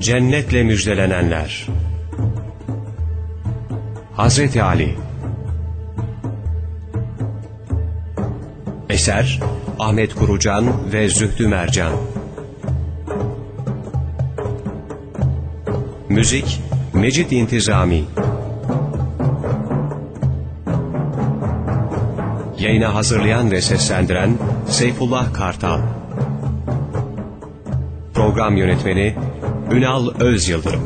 Cennetle müjdelenenler. Hazreti Ali. Eser Ahmet Kurucan ve Zühtü Mercan. Müzik Mecid İntizami. Yayına hazırlayan ve seslendiren Seyfullah Kartal. Program Yönetmeni Ünal Özyıldırım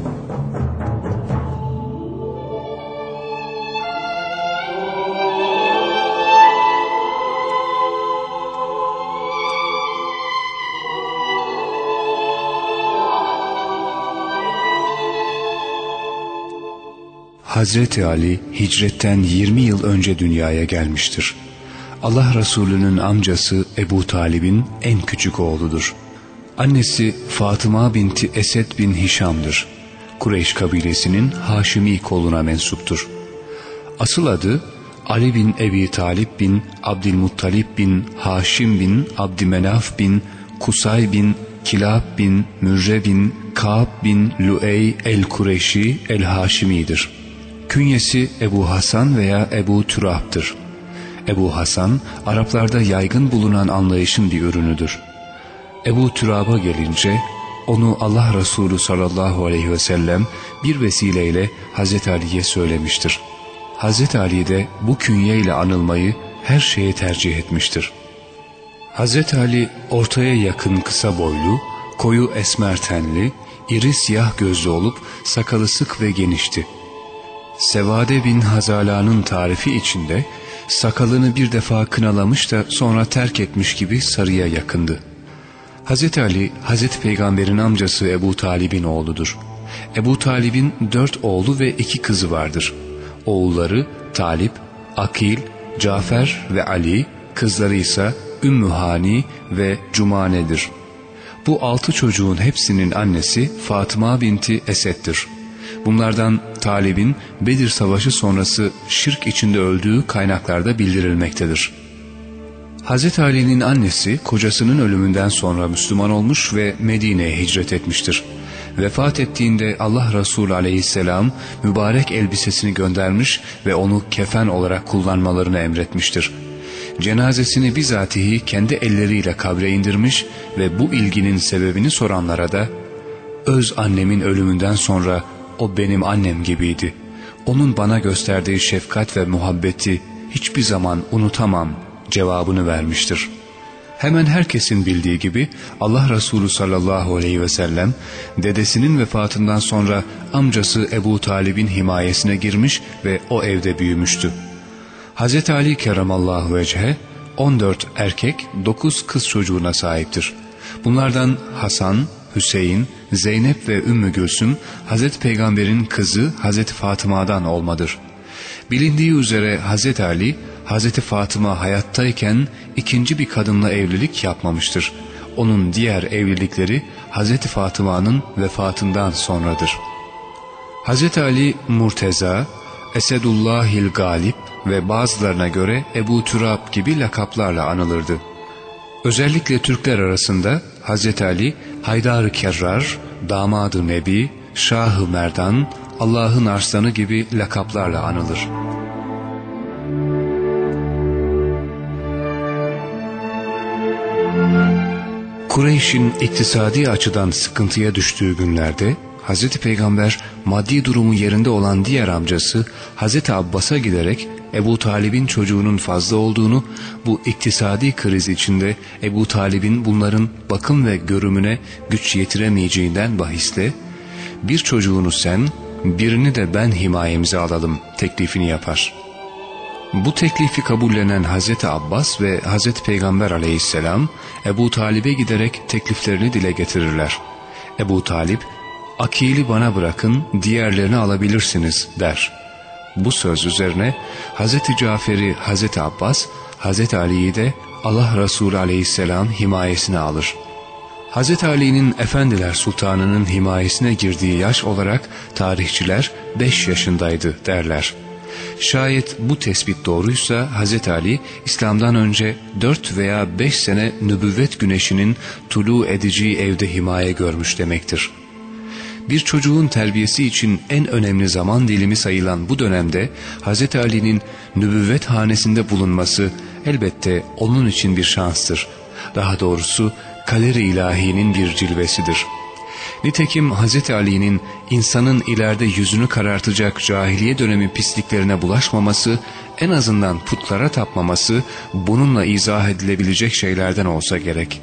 Hazreti Ali hicretten 20 yıl önce dünyaya gelmiştir. Allah Resulü'nün amcası Ebu Talib'in en küçük oğludur. Annesi Fatıma binti Esed bin Hişam'dır. Kureyş kabilesinin Haşimi koluna mensuptur. Asıl adı Ali bin Ebi Talip bin Abdülmuttalip bin Haşim bin Abdümenaf bin Kusay bin Kilab bin Mürre bin Kaab bin Luey el-Kureşi el-Haşimi'dir. Künyesi Ebu Hasan veya Ebu Türab'dır. Ebu Hasan, Araplarda yaygın bulunan anlayışın bir ürünüdür. Ebu Türab'a gelince, onu Allah Resulü sallallahu aleyhi ve sellem bir vesileyle Hazreti Ali'ye söylemiştir. Hazreti Ali de bu künye ile anılmayı her şeye tercih etmiştir. Hazreti Ali ortaya yakın kısa boylu, koyu esmer tenli, iri siyah gözlü olup sakalı sık ve genişti. Sevade bin Hazala'nın tarifi içinde sakalını bir defa kınalamış da sonra terk etmiş gibi sarıya yakındı. Hz. Ali, Hz. Peygamber'in amcası Ebu Talib'in oğludur. Ebu Talib'in dört oğlu ve iki kızı vardır. Oğulları Talip, Akil, Cafer ve Ali, kızları ise Ümmü Hani ve Cumane'dir. Bu altı çocuğun hepsinin annesi Fatıma binti Esed'dir. Bunlardan Talib'in Bedir Savaşı sonrası şirk içinde öldüğü kaynaklarda bildirilmektedir. Hz. Ali'nin annesi kocasının ölümünden sonra Müslüman olmuş ve Medine'ye hicret etmiştir. Vefat ettiğinde Allah Resulü aleyhisselam mübarek elbisesini göndermiş ve onu kefen olarak kullanmalarını emretmiştir. Cenazesini bizatihi kendi elleriyle kabre indirmiş ve bu ilginin sebebini soranlara da öz annemin ölümünden sonra o benim annem gibiydi. Onun bana gösterdiği şefkat ve muhabbeti hiçbir zaman unutamam cevabını vermiştir. Hemen herkesin bildiği gibi Allah Resulü sallallahu aleyhi ve sellem dedesinin vefatından sonra amcası Ebu Talib'in himayesine girmiş ve o evde büyümüştü. Hz. Ali keremallahu vechhe 14 erkek 9 kız çocuğuna sahiptir. Bunlardan Hasan, Hüseyin, Zeynep ve Ümmü Gülsüm Hazreti Peygamber'in kızı Hazreti Fatıma'dan olmadır. Bilindiği üzere Hazreti Ali Hazreti Fatıma hayattayken ikinci bir kadınla evlilik yapmamıştır. Onun diğer evlilikleri Hazreti Fatıma'nın vefatından sonradır. Hazreti Ali Murteza, Esedullahil Galip ve bazılarına göre Ebu Türab gibi lakaplarla anılırdı. Özellikle Türkler arasında Hazreti Ali Haydar-ı Kerrar, Damadı Nebi, Şah-ı Merdan, Allah'ın Arslanı gibi lakaplarla anılır. Kureyş'in iktisadi açıdan sıkıntıya düştüğü günlerde Hz. Peygamber maddi durumu yerinde olan diğer amcası Hz. Abbas'a giderek Ebu Talib'in çocuğunun fazla olduğunu, bu iktisadi kriz içinde Ebu Talib'in bunların bakım ve görümüne güç yetiremeyeceğinden bahisle, bir çocuğunu sen, birini de ben himayemize alalım teklifini yapar. Bu teklifi kabullenen Hazreti Abbas ve Hazreti Peygamber aleyhisselam Ebu Talib'e giderek tekliflerini dile getirirler. Ebu Talip, Akil'i bana bırakın diğerlerini alabilirsiniz der. Bu söz üzerine Hazreti Cafer'i Hazreti Abbas, Hazreti Ali'yi de Allah Resulü aleyhisselam himayesine alır. Hazreti Ali'nin Efendiler Sultanı'nın himayesine girdiği yaş olarak tarihçiler 5 yaşındaydı derler. Şayet bu tespit doğruysa Hz. Ali İslam'dan önce 4 veya 5 sene nübüvvet güneşinin tulu edeceği evde himaye görmüş demektir. Bir çocuğun terbiyesi için en önemli zaman dilimi sayılan bu dönemde Hz. Ali'nin nübüvvet hanesinde bulunması elbette onun için bir şanstır. Daha doğrusu kaleri ilahinin bir cilvesidir. Nitekim Hz. Ali'nin insanın ileride yüzünü karartacak cahiliye dönemi pisliklerine bulaşmaması, en azından putlara tapmaması bununla izah edilebilecek şeylerden olsa gerek.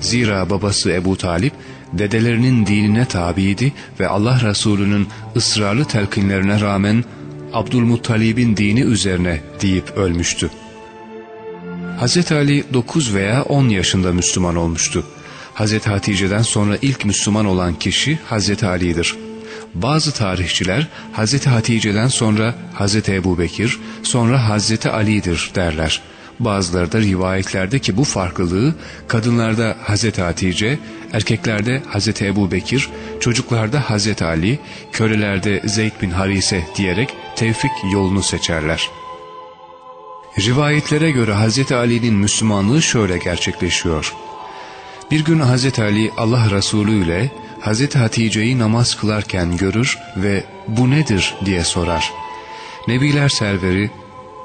Zira babası Ebu Talip dedelerinin dinine tabiydi ve Allah Resulü'nün ısrarlı telkinlerine rağmen Abdülmuttalib'in dini üzerine deyip ölmüştü. Hz. Ali 9 veya 10 yaşında Müslüman olmuştu. Hz. Hatice'den sonra ilk Müslüman olan kişi Hz. Ali'dir. Bazı tarihçiler Hz. Hatice'den sonra Hz. Ebu Bekir, sonra Hz. Ali'dir derler. Bazıları da rivayetlerde ki bu farklılığı kadınlarda Hz. Hatice, erkeklerde Hz. Ebu Bekir, çocuklarda Hz. Ali, kölelerde Zeyd bin Harise diyerek tevfik yolunu seçerler. Rivayetlere göre Hz. Ali'nin Müslümanlığı şöyle gerçekleşiyor. Bir gün Hz. Ali Allah Resulü ile Hz. Hatice'yi namaz kılarken görür ve bu nedir diye sorar. Nebiler serveri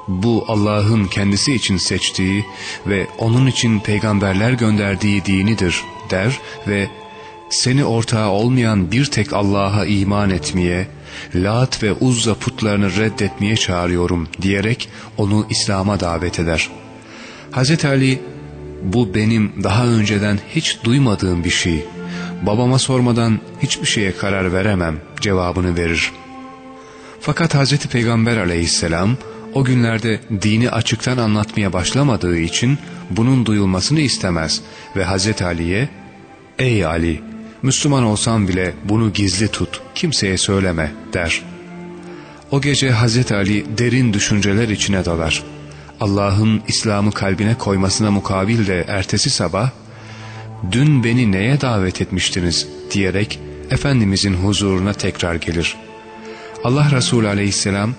bu Allah'ın kendisi için seçtiği ve onun için peygamberler gönderdiği dinidir der ve seni ortağı olmayan bir tek Allah'a iman etmeye, Lat ve Uzza putlarını reddetmeye çağırıyorum diyerek onu İslam'a davet eder. Hz. Ali bu benim daha önceden hiç duymadığım bir şey. Babama sormadan hiçbir şeye karar veremem cevabını verir. Fakat Hz. Peygamber aleyhisselam o günlerde dini açıktan anlatmaya başlamadığı için bunun duyulmasını istemez ve Hz. Ali'ye ''Ey Ali, Müslüman olsam bile bunu gizli tut, kimseye söyleme.'' der. O gece Hz. Ali derin düşünceler içine dalar. Allah'ın İslam'ı kalbine koymasına mukabil de ertesi sabah ''Dün beni neye davet etmiştiniz?'' diyerek Efendimizin huzuruna tekrar gelir. Allah Resulü aleyhisselam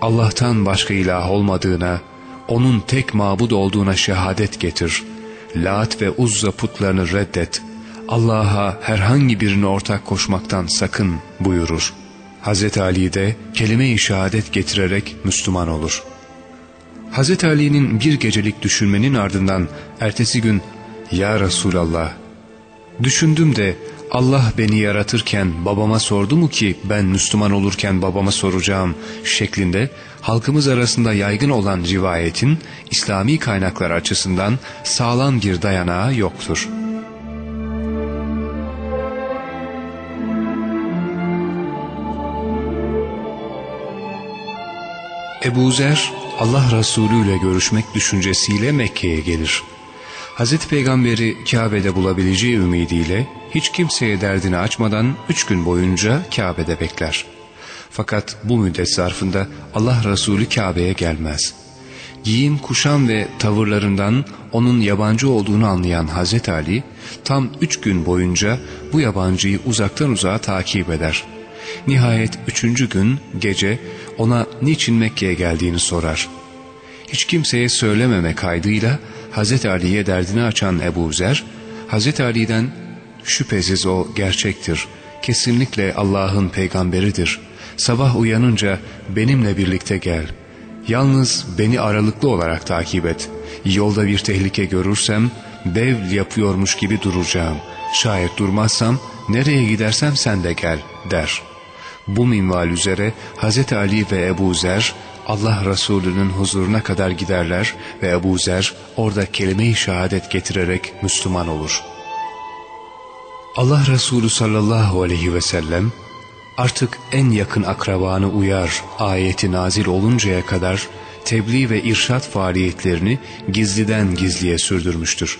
Allah'tan başka ilah olmadığına, onun tek mabud olduğuna şehadet getir. Lat ve Uzza putlarını reddet. Allah'a herhangi birini ortak koşmaktan sakın buyurur. Hz. Ali de kelime-i şehadet getirerek Müslüman olur. Hz. Ali'nin bir gecelik düşünmenin ardından ertesi gün ''Ya Resulallah, düşündüm de Allah beni yaratırken babama sordu mu ki ben Müslüman olurken babama soracağım şeklinde halkımız arasında yaygın olan rivayetin İslami kaynaklar açısından sağlam bir dayanağı yoktur. Ebu Zer Allah Resulü ile görüşmek düşüncesiyle Mekke'ye gelir. Hazreti Peygamberi Kabe'de bulabileceği ümidiyle hiç kimseye derdini açmadan üç gün boyunca Kabe'de bekler. Fakat bu müddet zarfında Allah Resulü Kabe'ye gelmez. Giyim, kuşam ve tavırlarından onun yabancı olduğunu anlayan Hazreti Ali tam üç gün boyunca bu yabancıyı uzaktan uzağa takip eder. Nihayet üçüncü gün gece ona niçin Mekke'ye geldiğini sorar. Hiç kimseye söylememe kaydıyla Hz. Ali'ye derdini açan Ebu Zer, Hz. Ali'den şüphesiz o gerçektir, kesinlikle Allah'ın peygamberidir. Sabah uyanınca benimle birlikte gel. Yalnız beni aralıklı olarak takip et. Yolda bir tehlike görürsem dev yapıyormuş gibi duracağım. Şayet durmazsam nereye gidersem sen de gel der. Bu minval üzere Hz. Ali ve Ebu Zer Allah Resulü'nün huzuruna kadar giderler ve Ebu Zer orada kelime-i şehadet getirerek Müslüman olur. Allah Resulü sallallahu aleyhi ve sellem artık en yakın akrabanı uyar ayeti nazil oluncaya kadar tebliğ ve irşat faaliyetlerini gizliden gizliye sürdürmüştür.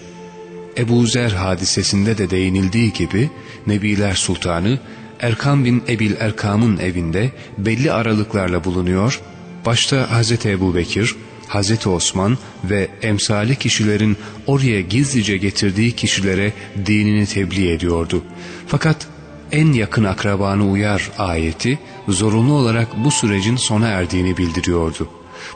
Ebu Zer hadisesinde de değinildiği gibi Nebiler Sultanı Erkam bin Ebil Erkam'ın evinde belli aralıklarla bulunuyor başta Hz. Ebu Bekir, Hz. Osman ve emsali kişilerin oraya gizlice getirdiği kişilere dinini tebliğ ediyordu. Fakat en yakın akrabanı uyar ayeti zorunlu olarak bu sürecin sona erdiğini bildiriyordu.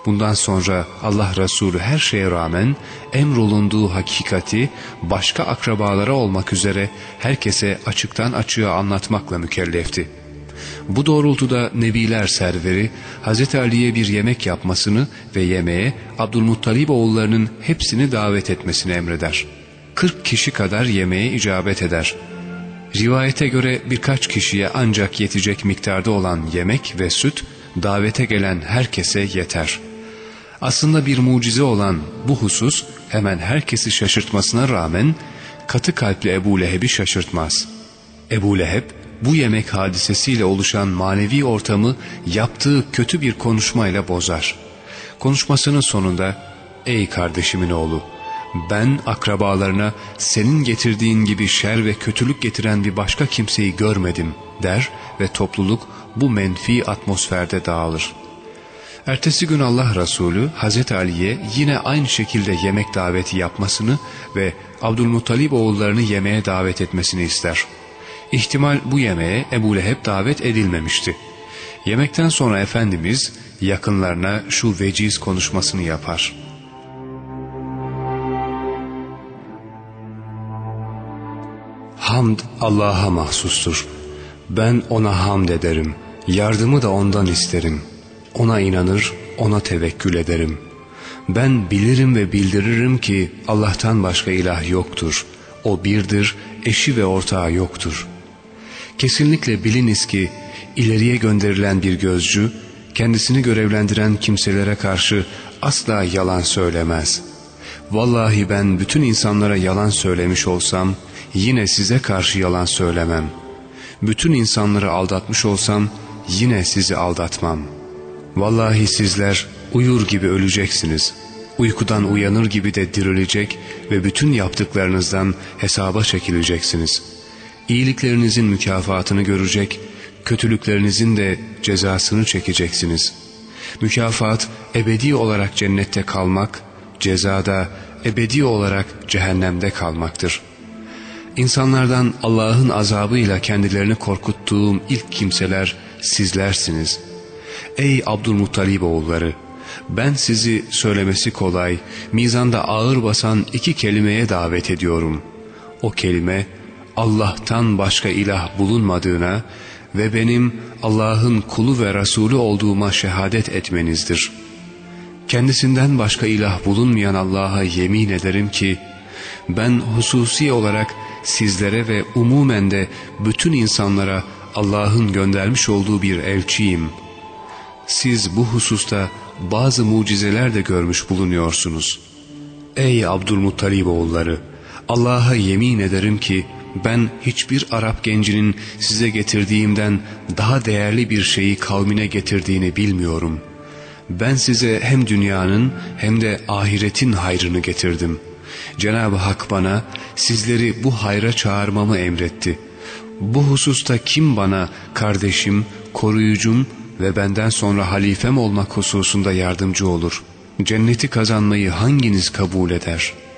Bundan sonra Allah Resulü her şeye rağmen emrolunduğu hakikati başka akrabalara olmak üzere herkese açıktan açığa anlatmakla mükellefti. Bu doğrultuda Nebiler serveri Hz. Ali'ye bir yemek yapmasını ve yemeğe Abdülmuttalib oğullarının hepsini davet etmesini emreder. 40 kişi kadar yemeğe icabet eder. Rivayete göre birkaç kişiye ancak yetecek miktarda olan yemek ve süt davete gelen herkese yeter. Aslında bir mucize olan bu husus hemen herkesi şaşırtmasına rağmen katı kalpli Ebu Leheb'i şaşırtmaz. Ebu Leheb bu yemek hadisesiyle oluşan manevi ortamı yaptığı kötü bir konuşmayla bozar. Konuşmasının sonunda ''Ey kardeşimin oğlu ben akrabalarına senin getirdiğin gibi şer ve kötülük getiren bir başka kimseyi görmedim.'' der ve topluluk bu menfi atmosferde dağılır. Ertesi gün Allah Resulü Hazreti Ali'ye yine aynı şekilde yemek daveti yapmasını ve Abdülmuttalib oğullarını yemeğe davet etmesini ister. İhtimal bu yemeğe Ebu Leheb davet edilmemişti. Yemekten sonra Efendimiz yakınlarına şu veciz konuşmasını yapar. Hamd Allah'a mahsustur. Ben ona hamd ederim. Yardımı da ondan isterim. Ona inanır, ona tevekkül ederim. Ben bilirim ve bildiririm ki Allah'tan başka ilah yoktur. O birdir, eşi ve ortağı yoktur. Kesinlikle biliniz ki ileriye gönderilen bir gözcü, kendisini görevlendiren kimselere karşı asla yalan söylemez. Vallahi ben bütün insanlara yalan söylemiş olsam, yine size karşı yalan söylemem. Bütün insanları aldatmış olsam, yine sizi aldatmam. Vallahi sizler uyur gibi öleceksiniz. Uykudan uyanır gibi de dirilecek ve bütün yaptıklarınızdan hesaba çekileceksiniz. İyiliklerinizin mükafatını görecek, kötülüklerinizin de cezasını çekeceksiniz. Mükafat ebedi olarak cennette kalmak, cezada ebedi olarak cehennemde kalmaktır. İnsanlardan Allah'ın azabıyla kendilerini korkuttuğum ilk kimseler sizlersiniz. Ey Abdülmuttalib oğulları! Ben sizi söylemesi kolay, mizanda ağır basan iki kelimeye davet ediyorum. O kelime Allah'tan başka ilah bulunmadığına ve benim Allah'ın kulu ve Resulü olduğuma şehadet etmenizdir. Kendisinden başka ilah bulunmayan Allah'a yemin ederim ki, ben hususi olarak sizlere ve umumen de bütün insanlara Allah'ın göndermiş olduğu bir elçiyim. Siz bu hususta bazı mucizeler de görmüş bulunuyorsunuz. Ey Abdülmuttalib oğulları! Allah'a yemin ederim ki ben hiçbir Arap gencinin size getirdiğimden daha değerli bir şeyi kavmine getirdiğini bilmiyorum. Ben size hem dünyanın hem de ahiretin hayrını getirdim. Cenab-ı Hak bana sizleri bu hayra çağırmamı emretti. Bu hususta kim bana kardeşim, koruyucum ve benden sonra halifem olmak hususunda yardımcı olur? Cenneti kazanmayı hanginiz kabul eder?''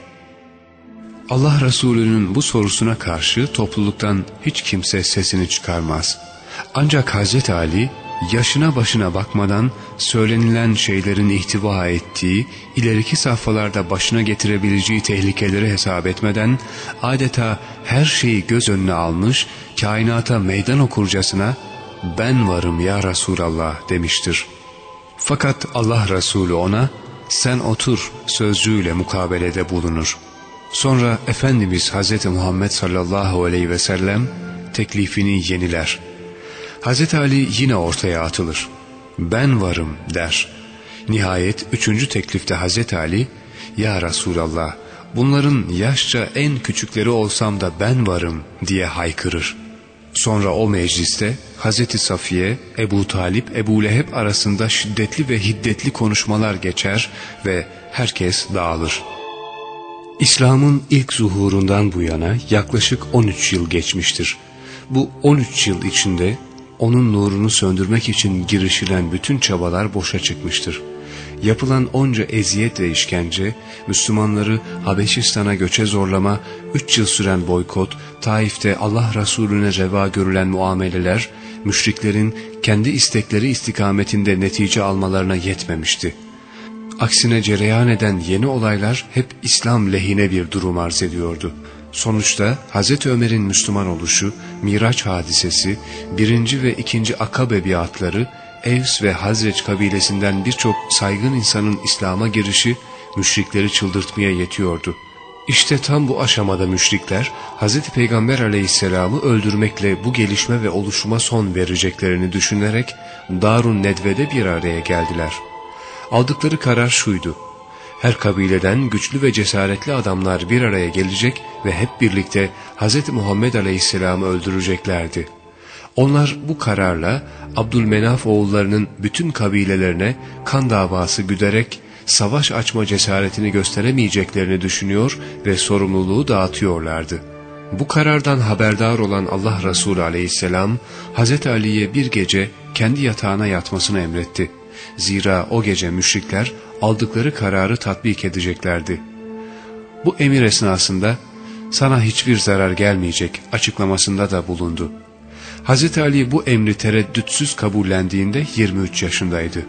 Allah Resulü'nün bu sorusuna karşı topluluktan hiç kimse sesini çıkarmaz. Ancak Hazreti Ali yaşına başına bakmadan söylenilen şeylerin ihtiva ettiği, ileriki safhalarda başına getirebileceği tehlikeleri hesap etmeden adeta her şeyi göz önüne almış, kainata meydan okurcasına ben varım ya Resulallah demiştir. Fakat Allah Resulü ona sen otur sözcüğüyle mukabelede bulunur. Sonra Efendimiz Hz. Muhammed sallallahu aleyhi ve sellem teklifini yeniler. Hz. Ali yine ortaya atılır. Ben varım der. Nihayet üçüncü teklifte Hz. Ali, Ya Resulallah bunların yaşça en küçükleri olsam da ben varım diye haykırır. Sonra o mecliste Hz. Safiye, Ebu Talip, Ebu Leheb arasında şiddetli ve hiddetli konuşmalar geçer ve herkes dağılır. İslam'ın ilk zuhurundan bu yana yaklaşık 13 yıl geçmiştir. Bu 13 yıl içinde onun nurunu söndürmek için girişilen bütün çabalar boşa çıkmıştır. Yapılan onca eziyet ve işkence, Müslümanları Habeşistan'a göçe zorlama, 3 yıl süren boykot, Taif'te Allah Resulüne reva görülen muameleler, müşriklerin kendi istekleri istikametinde netice almalarına yetmemişti. Aksine cereyan eden yeni olaylar hep İslam lehine bir durum arz ediyordu. Sonuçta Hz. Ömer'in Müslüman oluşu, Miraç hadisesi, birinci ve ikinci Akabe biatları, Evs ve Hazreç kabilesinden birçok saygın insanın İslam'a girişi müşrikleri çıldırtmaya yetiyordu. İşte tam bu aşamada müşrikler Hz. Peygamber aleyhisselamı öldürmekle bu gelişme ve oluşuma son vereceklerini düşünerek Darun Nedve'de bir araya geldiler. Aldıkları karar şuydu. Her kabileden güçlü ve cesaretli adamlar bir araya gelecek ve hep birlikte Hz. Muhammed Aleyhisselam'ı öldüreceklerdi. Onlar bu kararla Abdülmenaf oğullarının bütün kabilelerine kan davası güderek savaş açma cesaretini gösteremeyeceklerini düşünüyor ve sorumluluğu dağıtıyorlardı. Bu karardan haberdar olan Allah Resulü aleyhisselam Hz. Ali'ye bir gece kendi yatağına yatmasını emretti. Zira o gece müşrikler aldıkları kararı tatbik edeceklerdi. Bu emir esnasında sana hiçbir zarar gelmeyecek açıklamasında da bulundu. Hz. Ali bu emri tereddütsüz kabullendiğinde 23 yaşındaydı.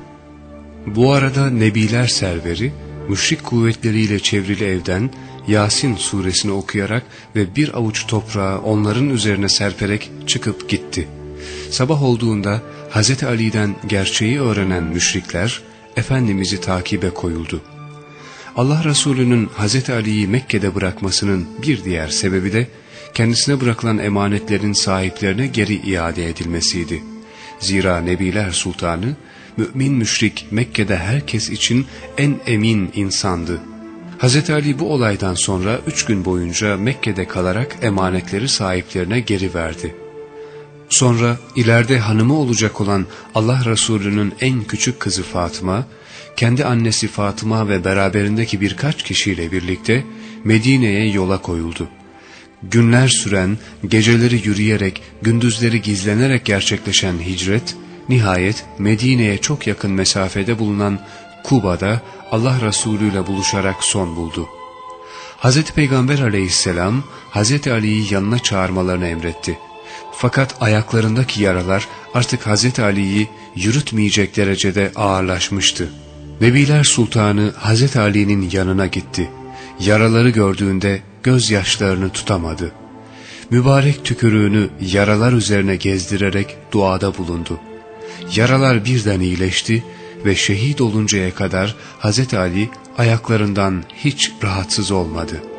Bu arada Nebiler serveri müşrik kuvvetleriyle çevrili evden Yasin suresini okuyarak ve bir avuç toprağı onların üzerine serperek çıkıp gitti. Sabah olduğunda Hz. Ali'den gerçeği öğrenen müşrikler Efendimiz'i takibe koyuldu. Allah Resulü'nün Hz. Ali'yi Mekke'de bırakmasının bir diğer sebebi de kendisine bırakılan emanetlerin sahiplerine geri iade edilmesiydi. Zira Nebiler Sultanı mümin müşrik Mekke'de herkes için en emin insandı. Hz. Ali bu olaydan sonra üç gün boyunca Mekke'de kalarak emanetleri sahiplerine geri verdi. Sonra ileride hanımı olacak olan Allah Resulü'nün en küçük kızı Fatıma, kendi annesi Fatıma ve beraberindeki birkaç kişiyle birlikte Medine'ye yola koyuldu. Günler süren, geceleri yürüyerek, gündüzleri gizlenerek gerçekleşen hicret, Nihayet Medine'ye çok yakın mesafede bulunan Kuba'da Allah Resulü ile buluşarak son buldu. Hz. Peygamber aleyhisselam Hz. Ali'yi yanına çağırmalarını emretti. Fakat ayaklarındaki yaralar artık Hz. Ali'yi yürütmeyecek derecede ağırlaşmıştı. Nebiler Sultanı Hz. Ali'nin yanına gitti. Yaraları gördüğünde gözyaşlarını tutamadı. Mübarek tükürüğünü yaralar üzerine gezdirerek duada bulundu. Yaralar birden iyileşti ve şehit oluncaya kadar Hz. Ali ayaklarından hiç rahatsız olmadı.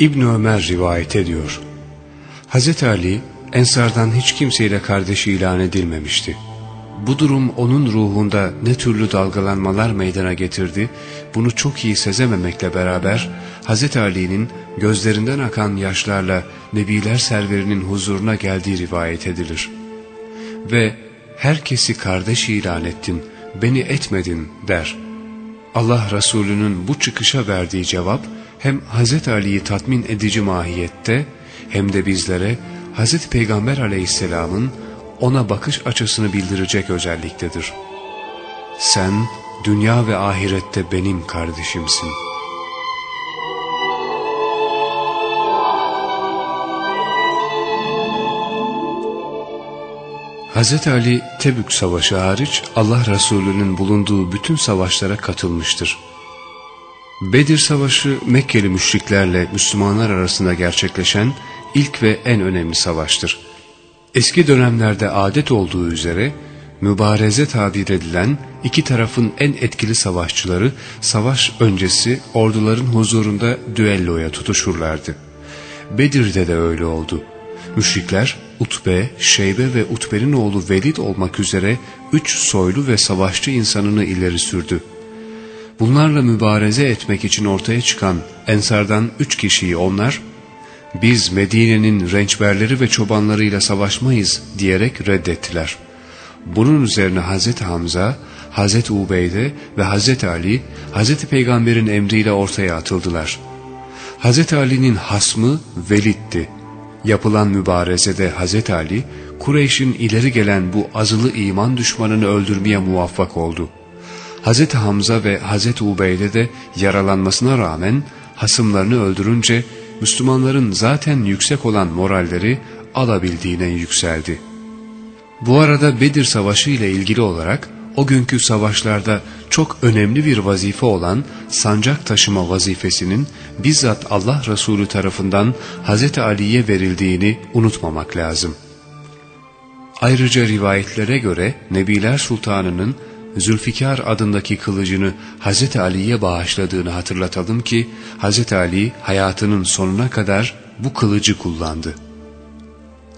İbn Ömer rivayet ediyor. Hz. Ali Ensardan hiç kimseyle kardeş ilan edilmemişti. Bu durum onun ruhunda ne türlü dalgalanmalar meydana getirdi, bunu çok iyi sezememekle beraber Hz. Ali'nin gözlerinden akan yaşlarla Nebiler serverinin huzuruna geldiği rivayet edilir. Ve herkesi kardeş ilan ettin, beni etmedin der. Allah Resulü'nün bu çıkışa verdiği cevap hem Hz. Ali'yi tatmin edici mahiyette hem de bizlere Hz. Peygamber aleyhisselamın ona bakış açısını bildirecek özelliktedir. Sen dünya ve ahirette benim kardeşimsin. Hz. Ali Tebük Savaşı hariç Allah Resulü'nün bulunduğu bütün savaşlara katılmıştır. Bedir Savaşı Mekkeli müşriklerle Müslümanlar arasında gerçekleşen ilk ve en önemli savaştır. Eski dönemlerde adet olduğu üzere mübareze tabir edilen iki tarafın en etkili savaşçıları savaş öncesi orduların huzurunda düelloya tutuşurlardı. Bedir'de de öyle oldu. Müşrikler Utbe, Şeybe ve Utbe'nin oğlu Velid olmak üzere üç soylu ve savaşçı insanını ileri sürdü. Bunlarla mübareze etmek için ortaya çıkan Ensardan üç kişiyi onlar biz Medine'nin rençberleri ve çobanlarıyla savaşmayız diyerek reddettiler. Bunun üzerine Hazreti Hamza, Hazreti Ubeyde ve Hazreti Ali, Hazreti Peygamber'in emriyle ortaya atıldılar. Hazreti Ali'nin hasmı Velid'di. Yapılan mübarezede Hazreti Ali, Kureyş'in ileri gelen bu azılı iman düşmanını öldürmeye muvaffak oldu. Hz. Hamza ve Hz. Ubeyde de yaralanmasına rağmen hasımlarını öldürünce Müslümanların zaten yüksek olan moralleri alabildiğine yükseldi. Bu arada Bedir Savaşı ile ilgili olarak o günkü savaşlarda çok önemli bir vazife olan sancak taşıma vazifesinin bizzat Allah Resulü tarafından Hz. Ali'ye verildiğini unutmamak lazım. Ayrıca rivayetlere göre Nebiler Sultanı'nın Zülfikar adındaki kılıcını Hz. Ali'ye bağışladığını hatırlatalım ki Hz. Ali hayatının sonuna kadar bu kılıcı kullandı.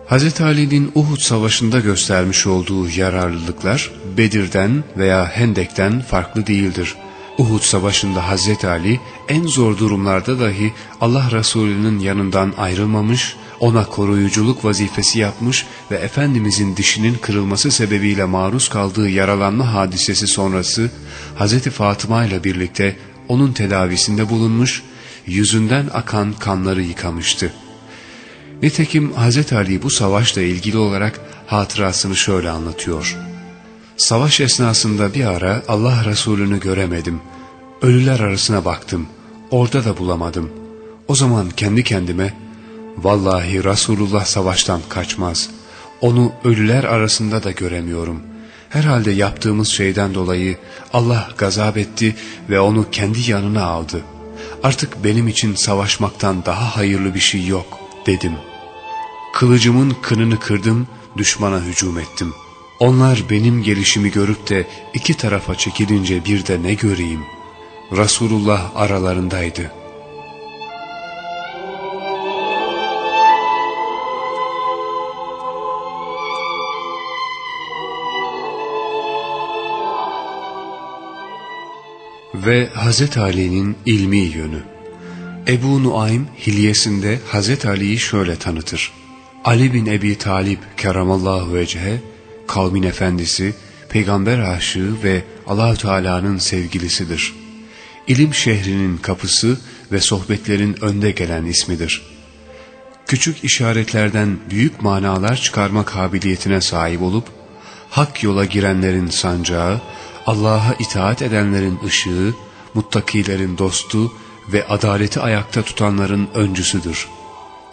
Hz. Ali'nin Uhud Savaşı'nda göstermiş olduğu yararlılıklar Bedir'den veya Hendek'ten farklı değildir. Uhud Savaşı'nda Hz. Ali en zor durumlarda dahi Allah Resulü'nün yanından ayrılmamış, ona koruyuculuk vazifesi yapmış ve Efendimizin dişinin kırılması sebebiyle maruz kaldığı yaralanma hadisesi sonrası Hz. Fatıma ile birlikte onun tedavisinde bulunmuş, yüzünden akan kanları yıkamıştı. Nitekim Hz. Ali bu savaşla ilgili olarak hatırasını şöyle anlatıyor. Savaş esnasında bir ara Allah Resulü'nü göremedim. Ölüler arasına baktım. Orada da bulamadım. O zaman kendi kendime, Vallahi Resulullah savaştan kaçmaz. Onu ölüler arasında da göremiyorum. Herhalde yaptığımız şeyden dolayı Allah gazap etti ve onu kendi yanına aldı. Artık benim için savaşmaktan daha hayırlı bir şey yok dedim.'' Kılıcımın kınını kırdım, düşmana hücum ettim. Onlar benim gelişimi görüp de iki tarafa çekilince bir de ne göreyim? Resulullah aralarındaydı. Ve Hz. Ali'nin ilmi yönü. Ebu Nuaym hilyesinde Hz. Ali'yi şöyle tanıtır. Ali bin Ebi Talip keramallahu vecehe, kavmin efendisi, peygamber aşığı ve allah Teala'nın sevgilisidir. İlim şehrinin kapısı ve sohbetlerin önde gelen ismidir. Küçük işaretlerden büyük manalar çıkarma kabiliyetine sahip olup, hak yola girenlerin sancağı, Allah'a itaat edenlerin ışığı, muttakilerin dostu ve adaleti ayakta tutanların öncüsüdür.''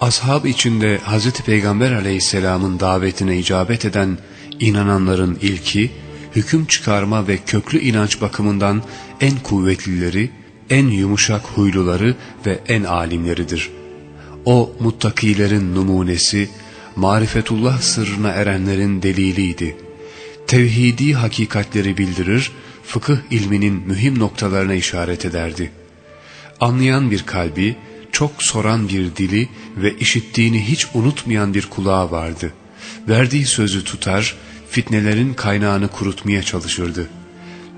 Ashab içinde Hz. Peygamber aleyhisselamın davetine icabet eden inananların ilki, hüküm çıkarma ve köklü inanç bakımından en kuvvetlileri, en yumuşak huyluları ve en alimleridir. O muttakilerin numunesi, marifetullah sırrına erenlerin deliliydi. Tevhidi hakikatleri bildirir, fıkıh ilminin mühim noktalarına işaret ederdi. Anlayan bir kalbi, çok soran bir dili ve işittiğini hiç unutmayan bir kulağı vardı. Verdiği sözü tutar, fitnelerin kaynağını kurutmaya çalışırdı.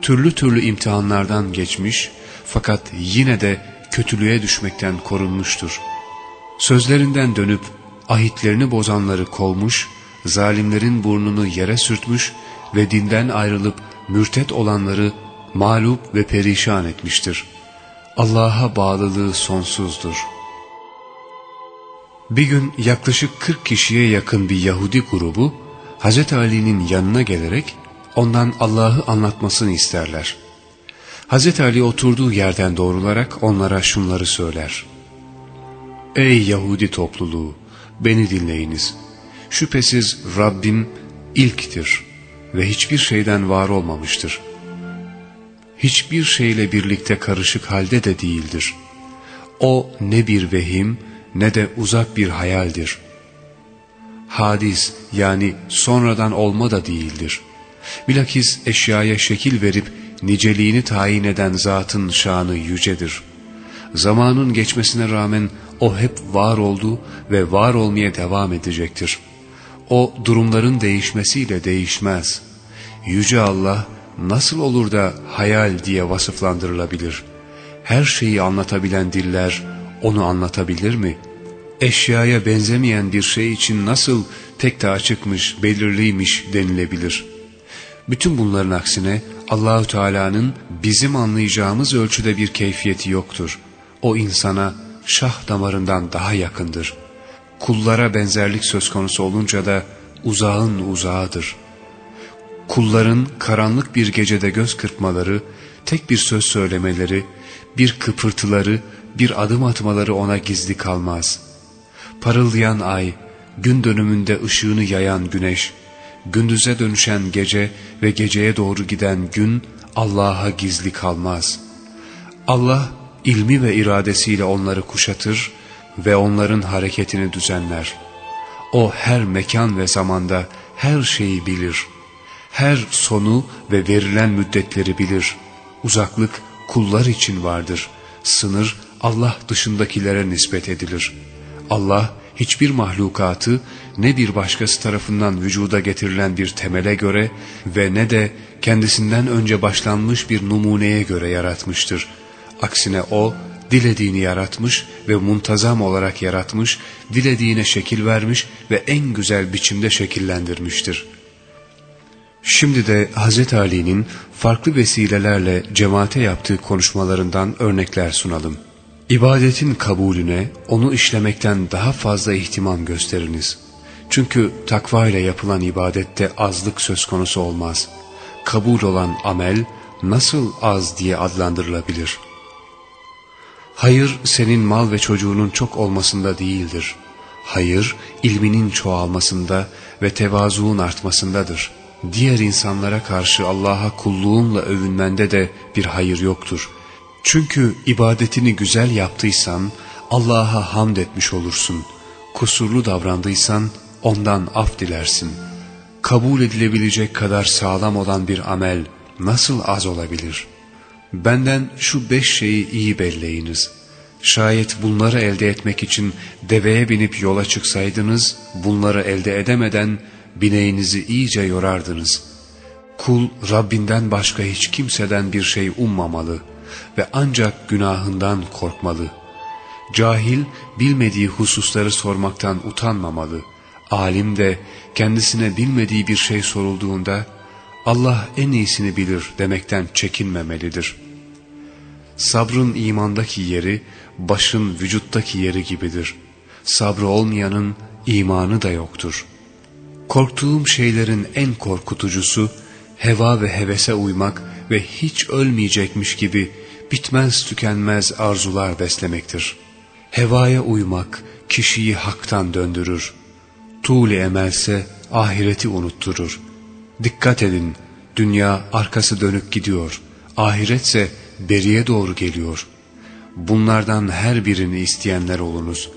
Türlü türlü imtihanlardan geçmiş fakat yine de kötülüğe düşmekten korunmuştur. Sözlerinden dönüp ahitlerini bozanları kovmuş, zalimlerin burnunu yere sürtmüş ve dinden ayrılıp mürtet olanları mağlup ve perişan etmiştir.'' Allah'a bağlılığı sonsuzdur. Bir gün yaklaşık 40 kişiye yakın bir Yahudi grubu Hz. Ali'nin yanına gelerek ondan Allah'ı anlatmasını isterler. Hz. Ali oturduğu yerden doğrularak onlara şunları söyler. Ey Yahudi topluluğu! Beni dinleyiniz. Şüphesiz Rabbim ilktir ve hiçbir şeyden var olmamıştır hiçbir şeyle birlikte karışık halde de değildir. O ne bir vehim ne de uzak bir hayaldir. Hadis yani sonradan olma da değildir. Bilakis eşyaya şekil verip niceliğini tayin eden zatın şanı yücedir. Zamanın geçmesine rağmen o hep var oldu ve var olmaya devam edecektir. O durumların değişmesiyle değişmez. Yüce Allah nasıl olur da hayal diye vasıflandırılabilir? Her şeyi anlatabilen diller onu anlatabilir mi? Eşyaya benzemeyen bir şey için nasıl tek daha çıkmış, belirliymiş denilebilir? Bütün bunların aksine Allahü Teala'nın bizim anlayacağımız ölçüde bir keyfiyeti yoktur. O insana şah damarından daha yakındır. Kullara benzerlik söz konusu olunca da uzağın uzağıdır kulların karanlık bir gecede göz kırpmaları, tek bir söz söylemeleri, bir kıpırtıları, bir adım atmaları ona gizli kalmaz. Parıldayan ay, gün dönümünde ışığını yayan güneş, gündüze dönüşen gece ve geceye doğru giden gün Allah'a gizli kalmaz. Allah ilmi ve iradesiyle onları kuşatır ve onların hareketini düzenler. O her mekan ve zamanda her şeyi bilir. Her sonu ve verilen müddetleri bilir. Uzaklık kullar için vardır. Sınır Allah dışındakilere nispet edilir. Allah hiçbir mahlukatı ne bir başkası tarafından vücuda getirilen bir temele göre ve ne de kendisinden önce başlanmış bir numuneye göre yaratmıştır. Aksine O, dilediğini yaratmış ve muntazam olarak yaratmış, dilediğine şekil vermiş ve en güzel biçimde şekillendirmiştir. Şimdi de Hz. Ali'nin farklı vesilelerle cemaate yaptığı konuşmalarından örnekler sunalım. İbadetin kabulüne onu işlemekten daha fazla ihtimam gösteriniz. Çünkü takva ile yapılan ibadette azlık söz konusu olmaz. Kabul olan amel nasıl az diye adlandırılabilir? Hayır senin mal ve çocuğunun çok olmasında değildir. Hayır ilminin çoğalmasında ve tevazuun artmasındadır. Diğer insanlara karşı Allah'a kulluğunla övünmende de bir hayır yoktur.'' Çünkü ibadetini güzel yaptıysan Allah'a hamd etmiş olursun. Kusurlu davrandıysan ondan af dilersin. Kabul edilebilecek kadar sağlam olan bir amel nasıl az olabilir? Benden şu beş şeyi iyi belleyiniz. Şayet bunları elde etmek için deveye binip yola çıksaydınız, bunları elde edemeden bineğinizi iyice yorardınız. Kul Rabbinden başka hiç kimseden bir şey ummamalı.'' ve ancak günahından korkmalı. Cahil bilmediği hususları sormaktan utanmamalı. Alim de kendisine bilmediği bir şey sorulduğunda Allah en iyisini bilir demekten çekinmemelidir. Sabrın imandaki yeri başın vücuttaki yeri gibidir. Sabrı olmayanın imanı da yoktur. Korktuğum şeylerin en korkutucusu heva ve hevese uymak ve hiç ölmeyecekmiş gibi bitmez tükenmez arzular beslemektir. Hevaya uymak kişiyi haktan döndürür. Tuğli emelse ahireti unutturur. Dikkat edin, dünya arkası dönük gidiyor. Ahiretse beriye doğru geliyor. Bunlardan her birini isteyenler olunuz.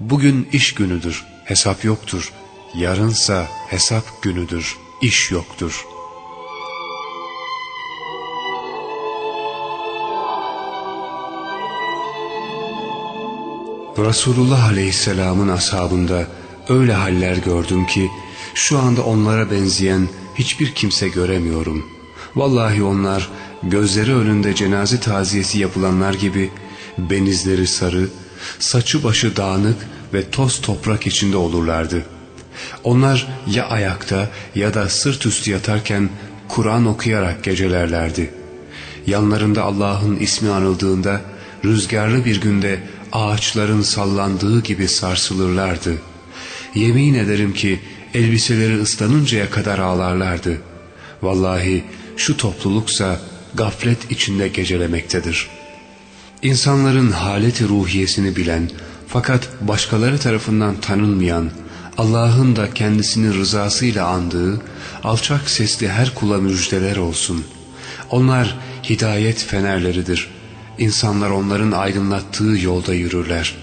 Bugün iş günüdür, hesap yoktur. Yarınsa hesap günüdür, iş yoktur.'' Resulullah Aleyhisselam'ın ashabında öyle haller gördüm ki şu anda onlara benzeyen hiçbir kimse göremiyorum. Vallahi onlar gözleri önünde cenaze taziyesi yapılanlar gibi benizleri sarı, saçı başı dağınık ve toz toprak içinde olurlardı. Onlar ya ayakta ya da sırt üstü yatarken Kur'an okuyarak gecelerlerdi. Yanlarında Allah'ın ismi anıldığında rüzgarlı bir günde ağaçların sallandığı gibi sarsılırlardı. Yemin ederim ki elbiseleri ıslanıncaya kadar ağlarlardı. Vallahi şu topluluksa gaflet içinde gecelemektedir. İnsanların haleti ruhiyesini bilen fakat başkaları tarafından tanınmayan, Allah'ın da kendisini rızasıyla andığı alçak sesli her kula müjdeler olsun. Onlar hidayet fenerleridir.'' İnsanlar onların aydınlattığı yolda yürürler.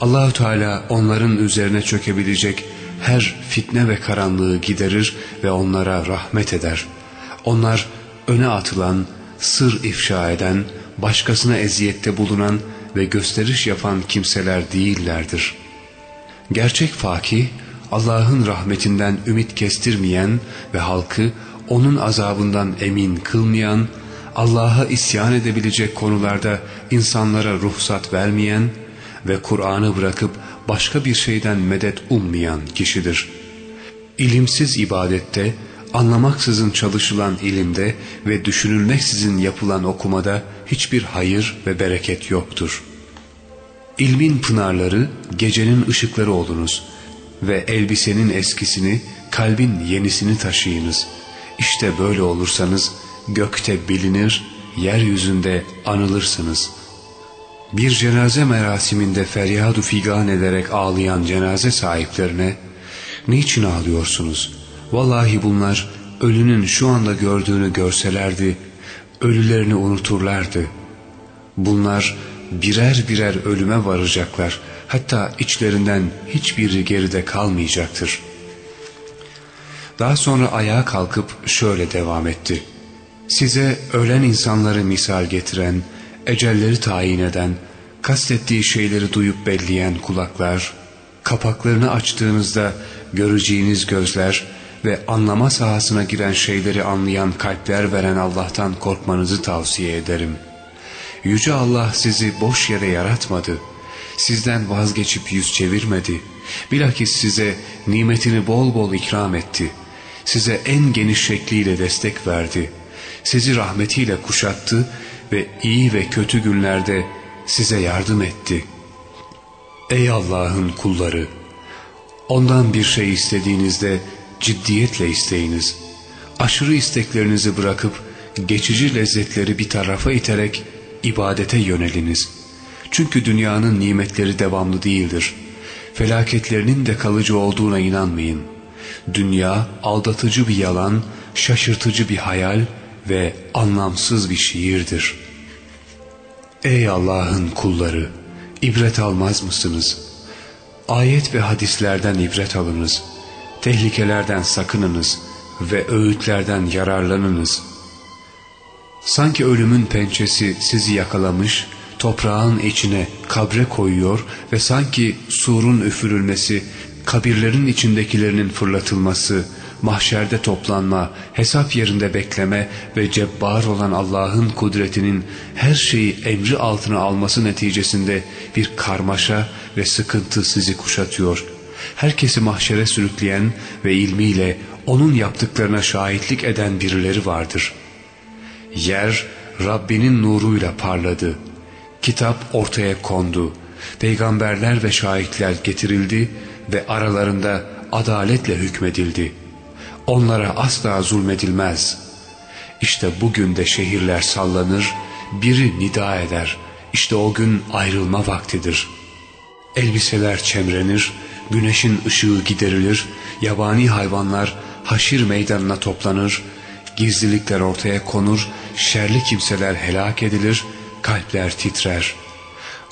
Allahü Teala onların üzerine çökebilecek her fitne ve karanlığı giderir ve onlara rahmet eder. Onlar öne atılan, sır ifşa eden, başkasına eziyette bulunan ve gösteriş yapan kimseler değillerdir. Gerçek fakih, Allah'ın rahmetinden ümit kestirmeyen ve halkı onun azabından emin kılmayan, Allah'a isyan edebilecek konularda insanlara ruhsat vermeyen ve Kur'an'ı bırakıp başka bir şeyden medet ummayan kişidir. İlimsiz ibadette, anlamaksızın çalışılan ilimde ve düşünülmeksizin yapılan okumada hiçbir hayır ve bereket yoktur. İlmin pınarları gecenin ışıkları olunuz ve elbisenin eskisini, kalbin yenisini taşıyınız.'' İşte böyle olursanız gökte bilinir, yeryüzünde anılırsınız. Bir cenaze merasiminde feryadu figan ederek ağlayan cenaze sahiplerine ''Niçin ağlıyorsunuz? Vallahi bunlar ölünün şu anda gördüğünü görselerdi, ölülerini unuturlardı. Bunlar birer birer ölüme varacaklar. Hatta içlerinden hiçbiri geride kalmayacaktır.'' Daha sonra ayağa kalkıp şöyle devam etti. Size ölen insanları misal getiren, ecelleri tayin eden, kastettiği şeyleri duyup belleyen kulaklar, kapaklarını açtığınızda göreceğiniz gözler ve anlama sahasına giren şeyleri anlayan kalpler veren Allah'tan korkmanızı tavsiye ederim. Yüce Allah sizi boş yere yaratmadı. Sizden vazgeçip yüz çevirmedi. Bilakis size nimetini bol bol ikram etti. Size en geniş şekliyle destek verdi. Sizi rahmetiyle kuşattı ve iyi ve kötü günlerde size yardım etti. Ey Allah'ın kulları! Ondan bir şey istediğinizde ciddiyetle isteyiniz. Aşırı isteklerinizi bırakıp geçici lezzetleri bir tarafa iterek ibadete yöneliniz. Çünkü dünyanın nimetleri devamlı değildir. Felaketlerinin de kalıcı olduğuna inanmayın. Dünya aldatıcı bir yalan, şaşırtıcı bir hayal ve anlamsız bir şiirdir. Ey Allah'ın kulları! ibret almaz mısınız? Ayet ve hadislerden ibret alınız. Tehlikelerden sakınınız ve öğütlerden yararlanınız. Sanki ölümün pençesi sizi yakalamış, toprağın içine kabre koyuyor ve sanki surun üfürülmesi, kabirlerin içindekilerinin fırlatılması, mahşerde toplanma, hesap yerinde bekleme ve cebbar olan Allah'ın kudretinin her şeyi emri altına alması neticesinde bir karmaşa ve sıkıntı sizi kuşatıyor. Herkesi mahşere sürükleyen ve ilmiyle onun yaptıklarına şahitlik eden birileri vardır. Yer Rabbinin nuruyla parladı. Kitap ortaya kondu. Peygamberler ve şahitler getirildi ve aralarında adaletle hükmedildi.'' Onlara asla zulmedilmez. İşte bugün de şehirler sallanır, biri nida eder. İşte o gün ayrılma vaktidir. Elbiseler çemrenir, güneşin ışığı giderilir, yabani hayvanlar haşir meydanına toplanır, gizlilikler ortaya konur, şerli kimseler helak edilir, kalpler titrer.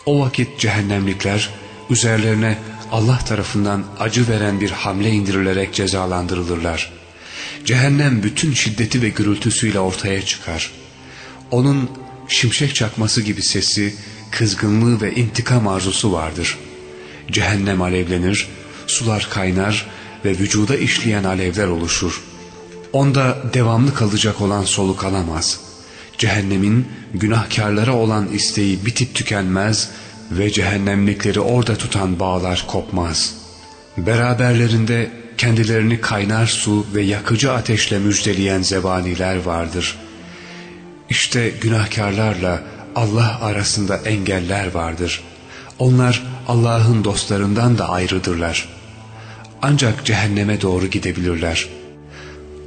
O vakit cehennemlikler üzerlerine Allah tarafından acı veren bir hamle indirilerek cezalandırılırlar. Cehennem bütün şiddeti ve gürültüsüyle ortaya çıkar. Onun şimşek çakması gibi sesi, kızgınlığı ve intikam arzusu vardır. Cehennem alevlenir, sular kaynar ve vücuda işleyen alevler oluşur. Onda devamlı kalacak olan soluk alamaz. Cehennemin günahkarlara olan isteği bitip tükenmez ve cehennemlikleri orada tutan bağlar kopmaz. Beraberlerinde kendilerini kaynar su ve yakıcı ateşle müjdeleyen zebaniler vardır. İşte günahkarlarla Allah arasında engeller vardır. Onlar Allah'ın dostlarından da ayrıdırlar. Ancak cehenneme doğru gidebilirler.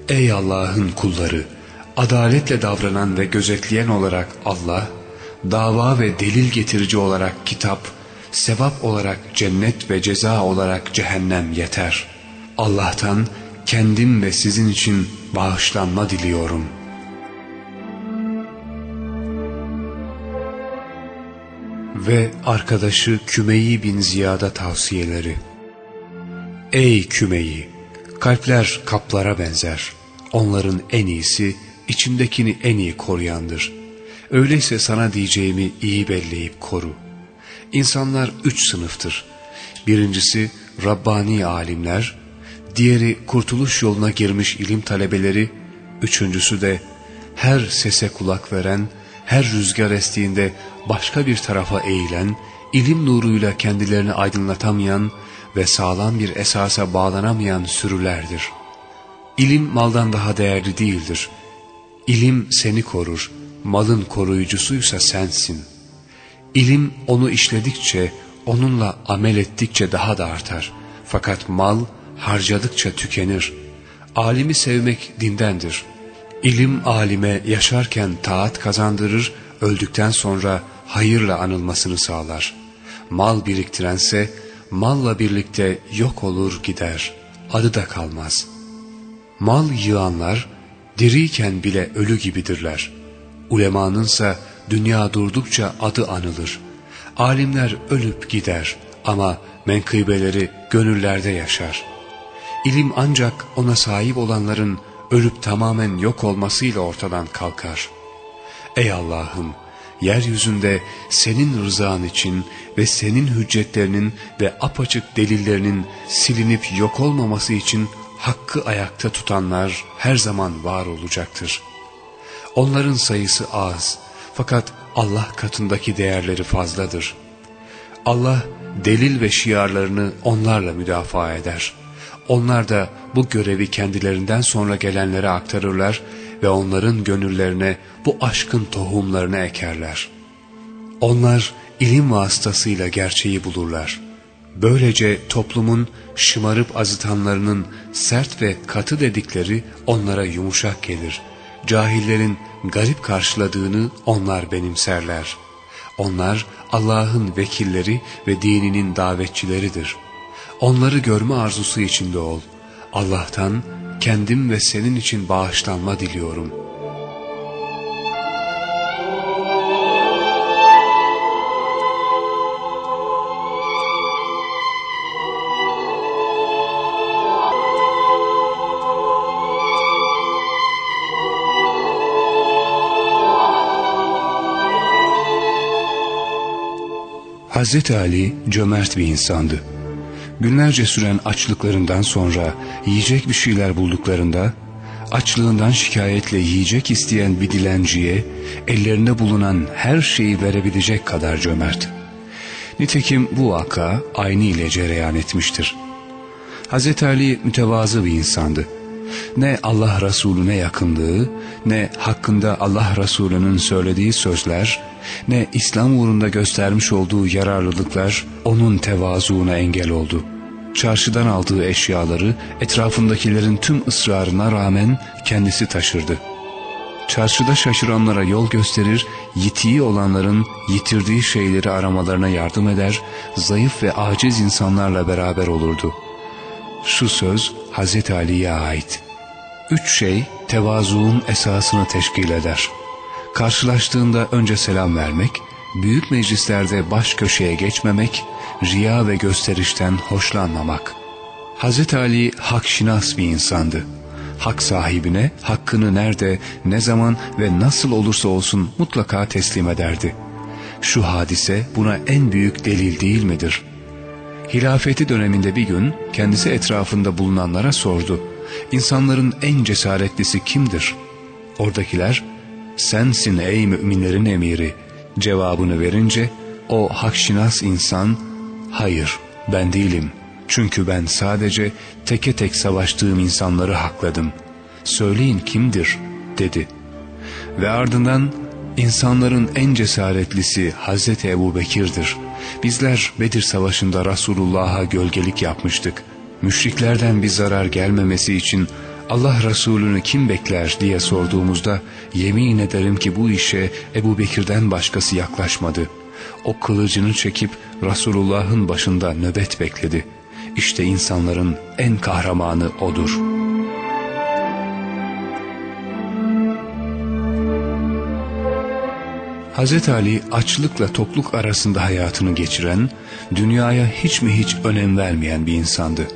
Ey Allah'ın kulları! Adaletle davranan ve gözetleyen olarak Allah, dava ve delil getirici olarak kitap, sevap olarak cennet ve ceza olarak cehennem yeter.'' Allah'tan kendim ve sizin için bağışlanma diliyorum. Ve arkadaşı Kümeyi bin Ziyad'a tavsiyeleri. Ey Kümeyi! Kalpler kaplara benzer. Onların en iyisi içindekini en iyi koruyandır. Öyleyse sana diyeceğimi iyi belleyip koru. İnsanlar üç sınıftır. Birincisi Rabbani alimler, diğeri kurtuluş yoluna girmiş ilim talebeleri, üçüncüsü de her sese kulak veren, her rüzgar estiğinde başka bir tarafa eğilen, ilim nuruyla kendilerini aydınlatamayan ve sağlam bir esasa bağlanamayan sürülerdir. İlim maldan daha değerli değildir. İlim seni korur, malın koruyucusuysa sensin. İlim onu işledikçe, onunla amel ettikçe daha da artar. Fakat mal, harcadıkça tükenir. Alimi sevmek dindendir. İlim alime yaşarken taat kazandırır, öldükten sonra hayırla anılmasını sağlar. Mal biriktirense malla birlikte yok olur gider, adı da kalmaz. Mal yığanlar diriyken bile ölü gibidirler. Ulemanınsa dünya durdukça adı anılır. Alimler ölüp gider ama menkıbeleri gönüllerde yaşar. İlim ancak ona sahip olanların ölüp tamamen yok olmasıyla ortadan kalkar. Ey Allah'ım! Yeryüzünde senin rızan için ve senin hüccetlerinin ve apaçık delillerinin silinip yok olmaması için hakkı ayakta tutanlar her zaman var olacaktır. Onların sayısı az fakat Allah katındaki değerleri fazladır. Allah delil ve şiarlarını onlarla müdafaa eder. Onlar da bu görevi kendilerinden sonra gelenlere aktarırlar ve onların gönüllerine bu aşkın tohumlarını ekerler. Onlar ilim vasıtasıyla gerçeği bulurlar. Böylece toplumun şımarıp azıtanlarının sert ve katı dedikleri onlara yumuşak gelir. Cahillerin garip karşıladığını onlar benimserler. Onlar Allah'ın vekilleri ve dininin davetçileridir. Onları görme arzusu içinde ol. Allah'tan kendim ve senin için bağışlanma diliyorum.'' Hazreti Ali cömert bir insandı. Günlerce süren açlıklarından sonra yiyecek bir şeyler bulduklarında açlığından şikayetle yiyecek isteyen bir dilenciye ellerinde bulunan her şeyi verebilecek kadar cömert. Nitekim bu vaka aynı ile cereyan etmiştir. Hz. Ali mütevazı bir insandı. Ne Allah Resulüne yakınlığı, ne hakkında Allah Resulü'nün söylediği sözler, ne İslam uğrunda göstermiş olduğu yararlılıklar onun tevazuuna engel oldu. Çarşıdan aldığı eşyaları etrafındakilerin tüm ısrarına rağmen kendisi taşırdı. Çarşıda şaşıranlara yol gösterir, yitiği olanların yitirdiği şeyleri aramalarına yardım eder, zayıf ve aciz insanlarla beraber olurdu. Şu söz Hazreti Ali'ye ait. Üç şey tevazuun esasını teşkil eder. Karşılaştığında önce selam vermek, büyük meclislerde baş köşeye geçmemek, riya ve gösterişten hoşlanmamak. Hz. Ali hakşinas bir insandı. Hak sahibine hakkını nerede, ne zaman ve nasıl olursa olsun mutlaka teslim ederdi. Şu hadise buna en büyük delil değil midir? Hilafeti döneminde bir gün kendisi etrafında bulunanlara sordu. İnsanların en cesaretlisi kimdir? Oradakiler sensin ey müminlerin emiri. cevabını verince o hakşinas insan hayır ben değilim. Çünkü ben sadece teke tek savaştığım insanları hakladım. Söyleyin kimdir? dedi. Ve ardından insanların en cesaretlisi Hazreti Ebu Bekir'dir bizler Bedir Savaşı'nda Resulullah'a gölgelik yapmıştık müşriklerden bir zarar gelmemesi için Allah Resulü'nü kim bekler diye sorduğumuzda yemin ederim ki bu işe Ebu Bekir'den başkası yaklaşmadı. O kılıcını çekip Resulullah'ın başında nöbet bekledi. İşte insanların en kahramanı odur. Hz. Ali açlıkla tokluk arasında hayatını geçiren, dünyaya hiç mi hiç önem vermeyen bir insandı.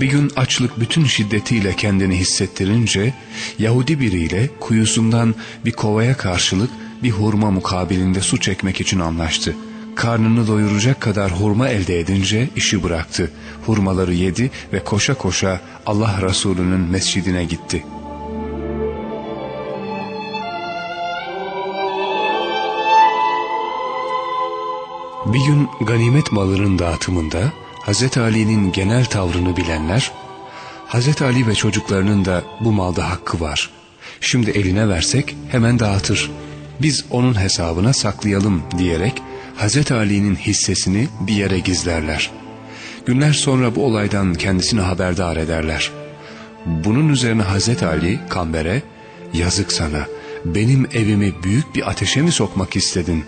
Bir gün açlık bütün şiddetiyle kendini hissettirince Yahudi biriyle kuyusundan bir kovaya karşılık bir hurma mukabilinde su çekmek için anlaştı. Karnını doyuracak kadar hurma elde edince işi bıraktı. Hurmaları yedi ve koşa koşa Allah Resulü'nün mescidine gitti. Bir gün ganimet malının dağıtımında Hz. Ali'nin genel tavrını bilenler, Hz. Ali ve çocuklarının da bu malda hakkı var. Şimdi eline versek hemen dağıtır. Biz onun hesabına saklayalım diyerek Hz. Ali'nin hissesini bir yere gizlerler. Günler sonra bu olaydan kendisini haberdar ederler. Bunun üzerine Hz. Ali Kamber'e Yazık sana, benim evimi büyük bir ateşe mi sokmak istedin?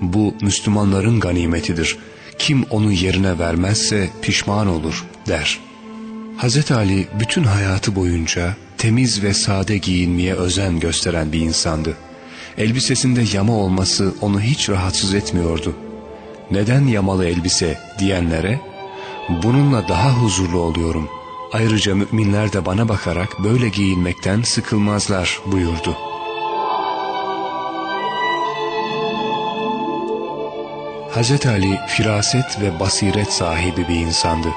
Bu Müslümanların ganimetidir. Kim onu yerine vermezse pişman olur der. Hz. Ali bütün hayatı boyunca temiz ve sade giyinmeye özen gösteren bir insandı. Elbisesinde yama olması onu hiç rahatsız etmiyordu. Neden yamalı elbise diyenlere bununla daha huzurlu oluyorum. Ayrıca müminler de bana bakarak böyle giyinmekten sıkılmazlar buyurdu. Hz. Ali firaset ve basiret sahibi bir insandı.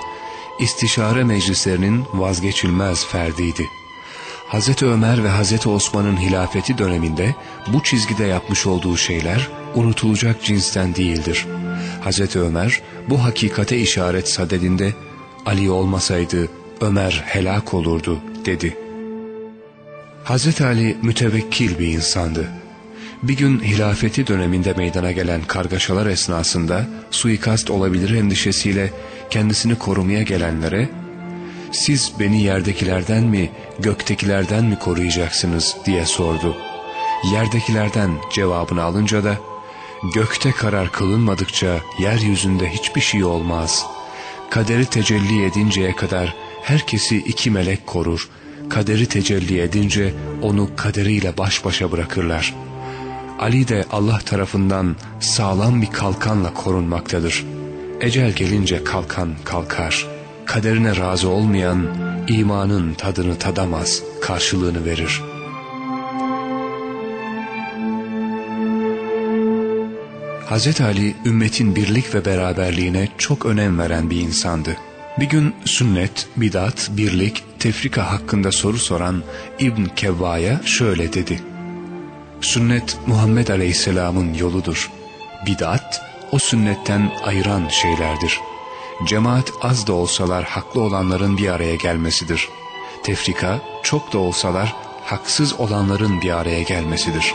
İstişare meclislerinin vazgeçilmez ferdiydi. Hz. Ömer ve Hz. Osman'ın hilafeti döneminde bu çizgide yapmış olduğu şeyler unutulacak cinsten değildir. Hz. Ömer bu hakikate işaret sadedinde Ali olmasaydı Ömer helak olurdu dedi. Hz. Ali mütevekkil bir insandı. Bir gün hilafeti döneminde meydana gelen kargaşalar esnasında suikast olabilir endişesiyle kendisini korumaya gelenlere siz beni yerdekilerden mi göktekilerden mi koruyacaksınız diye sordu. Yerdekilerden cevabını alınca da gökte karar kılınmadıkça yeryüzünde hiçbir şey olmaz. Kaderi tecelli edinceye kadar herkesi iki melek korur. Kaderi tecelli edince onu kaderiyle baş başa bırakırlar. Ali de Allah tarafından sağlam bir kalkanla korunmaktadır. Ecel gelince kalkan kalkar. Kaderine razı olmayan imanın tadını tadamaz, karşılığını verir. Hz. Ali ümmetin birlik ve beraberliğine çok önem veren bir insandı. Bir gün sünnet, bidat, birlik, tefrika hakkında soru soran İbn Kevva'ya şöyle dedi. Sünnet Muhammed Aleyhisselam'ın yoludur. Bidat o sünnetten ayıran şeylerdir. Cemaat az da olsalar haklı olanların bir araya gelmesidir. Tefrika çok da olsalar haksız olanların bir araya gelmesidir.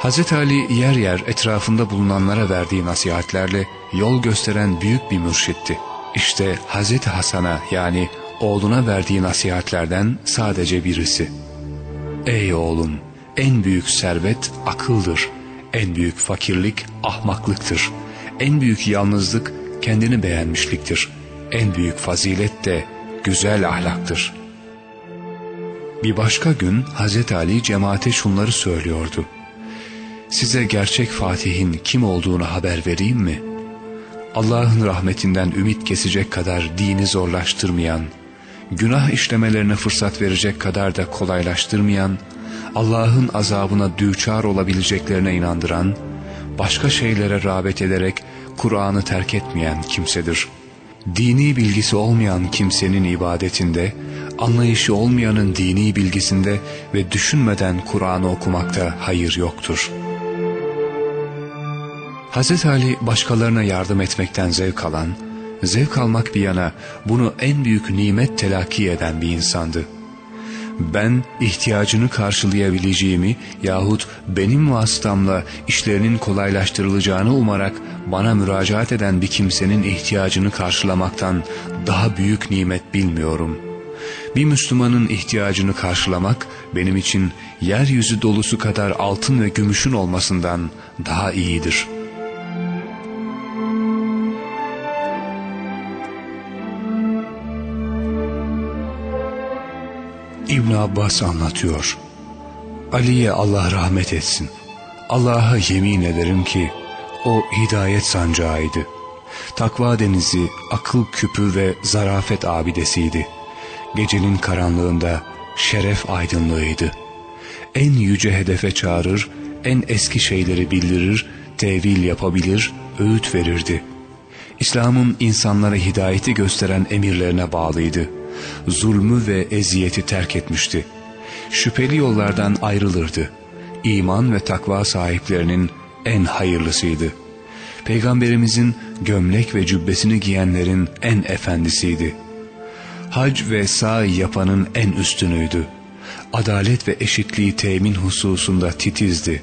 Hz. Ali yer yer etrafında bulunanlara verdiği nasihatlerle yol gösteren büyük bir mürşitti. İşte Hz. Hasan'a yani oğluna verdiği nasihatlerden sadece birisi. Ey oğlum en büyük servet akıldır. En büyük fakirlik ahmaklıktır. En büyük yalnızlık kendini beğenmişliktir. En büyük fazilet de güzel ahlaktır. Bir başka gün Hz. Ali cemaate şunları söylüyordu. Size gerçek Fatih'in kim olduğunu haber vereyim mi? Allah'ın rahmetinden ümit kesecek kadar dini zorlaştırmayan, günah işlemelerine fırsat verecek kadar da kolaylaştırmayan, Allah'ın azabına düçar olabileceklerine inandıran, başka şeylere rağbet ederek Kur'an'ı terk etmeyen kimsedir. Dini bilgisi olmayan kimsenin ibadetinde, anlayışı olmayanın dini bilgisinde ve düşünmeden Kur'an'ı okumakta hayır yoktur. Hz. Ali başkalarına yardım etmekten zevk alan, zevk almak bir yana bunu en büyük nimet telakki eden bir insandı. Ben ihtiyacını karşılayabileceğimi yahut benim vasıtamla işlerinin kolaylaştırılacağını umarak bana müracaat eden bir kimsenin ihtiyacını karşılamaktan daha büyük nimet bilmiyorum. Bir Müslümanın ihtiyacını karşılamak benim için yeryüzü dolusu kadar altın ve gümüşün olmasından daha iyidir.'' İbn Abbas anlatıyor. Ali'ye Allah rahmet etsin. Allah'a yemin ederim ki o hidayet sancağıydı. Takva denizi, akıl küpü ve zarafet abidesiydi. Gecenin karanlığında şeref aydınlığıydı. En yüce hedefe çağırır, en eski şeyleri bildirir, tevil yapabilir, öğüt verirdi. İslam'ın insanlara hidayeti gösteren emirlerine bağlıydı.'' Zulmü ve eziyeti terk etmişti. Şüpheli yollardan ayrılırdı. İman ve takva sahiplerinin en hayırlısıydı. Peygamberimizin gömlek ve cübbesini giyenlerin en efendisiydi. Hac ve sa'i yapanın en üstünüydü. Adalet ve eşitliği temin hususunda titizdi.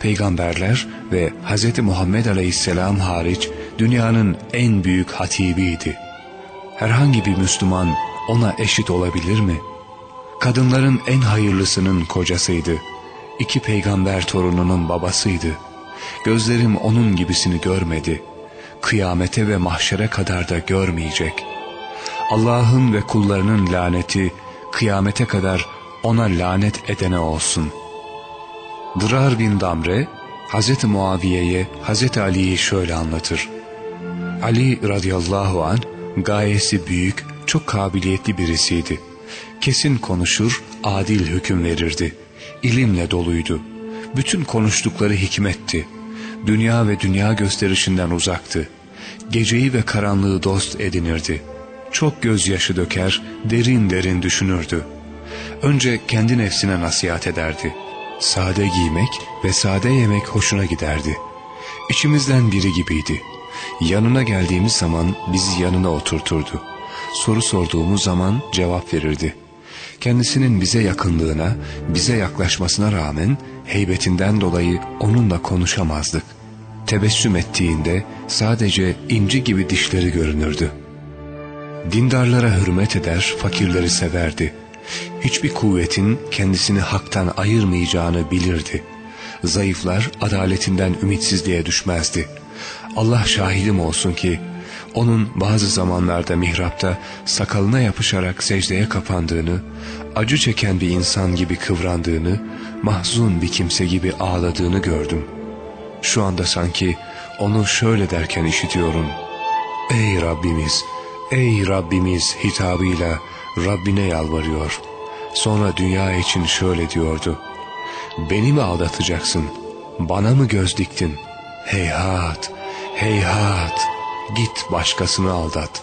Peygamberler ve Hz. Muhammed Aleyhisselam hariç dünyanın en büyük hatibiydi.'' Herhangi bir Müslüman ona eşit olabilir mi? Kadınların en hayırlısının kocasıydı. İki peygamber torununun babasıydı. Gözlerim onun gibisini görmedi. Kıyamete ve mahşere kadar da görmeyecek. Allah'ın ve kullarının laneti kıyamete kadar ona lanet edene olsun. Dırar bin Damre, Hz. Muaviye'ye Hz. Ali'yi şöyle anlatır. Ali radıyallahu an gayesi büyük, çok kabiliyetli birisiydi. Kesin konuşur, adil hüküm verirdi. İlimle doluydu. Bütün konuştukları hikmetti. Dünya ve dünya gösterişinden uzaktı. Geceyi ve karanlığı dost edinirdi. Çok gözyaşı döker, derin derin düşünürdü. Önce kendi nefsine nasihat ederdi. Sade giymek ve sade yemek hoşuna giderdi. İçimizden biri gibiydi. Yanına geldiğimiz zaman bizi yanına oturturdu. Soru sorduğumuz zaman cevap verirdi. Kendisinin bize yakınlığına, bize yaklaşmasına rağmen heybetinden dolayı onunla konuşamazdık. Tebessüm ettiğinde sadece inci gibi dişleri görünürdü. Dindarlara hürmet eder, fakirleri severdi. Hiçbir kuvvetin kendisini haktan ayırmayacağını bilirdi. Zayıflar adaletinden ümitsizliğe düşmezdi. Allah şahidim olsun ki onun bazı zamanlarda mihrapta sakalına yapışarak secdeye kapandığını, acı çeken bir insan gibi kıvrandığını, mahzun bir kimse gibi ağladığını gördüm. Şu anda sanki onu şöyle derken işitiyorum. Ey Rabbimiz, ey Rabbimiz hitabıyla Rabbine yalvarıyor. Sonra dünya için şöyle diyordu. Beni mi aldatacaksın? Bana mı göz diktin? Heyhat, heyhat. Git başkasını aldat.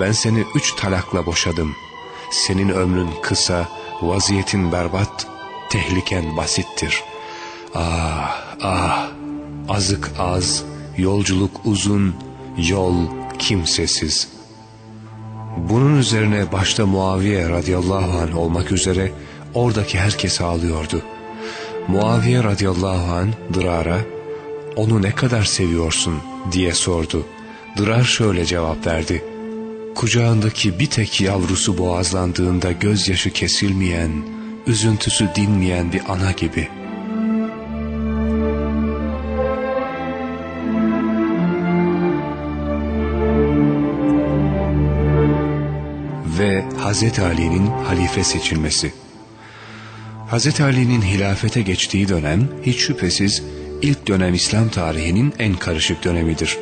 Ben seni üç talakla boşadım. Senin ömrün kısa, vaziyetin berbat, tehliken basittir. Ah, ah, azık az, yolculuk uzun, yol kimsesiz.'' Bunun üzerine başta Muaviye radıyallahu anh olmak üzere oradaki herkes ağlıyordu. Muaviye radıyallahu anh Dırar'a onu ne kadar seviyorsun diye sordu. Dırar şöyle cevap verdi. Kucağındaki bir tek yavrusu boğazlandığında gözyaşı kesilmeyen, üzüntüsü dinmeyen bir ana gibi.'' ve Hz. Ali'nin halife seçilmesi. Hz. Ali'nin hilafete geçtiği dönem hiç şüphesiz ilk dönem İslam tarihinin en karışık dönemidir.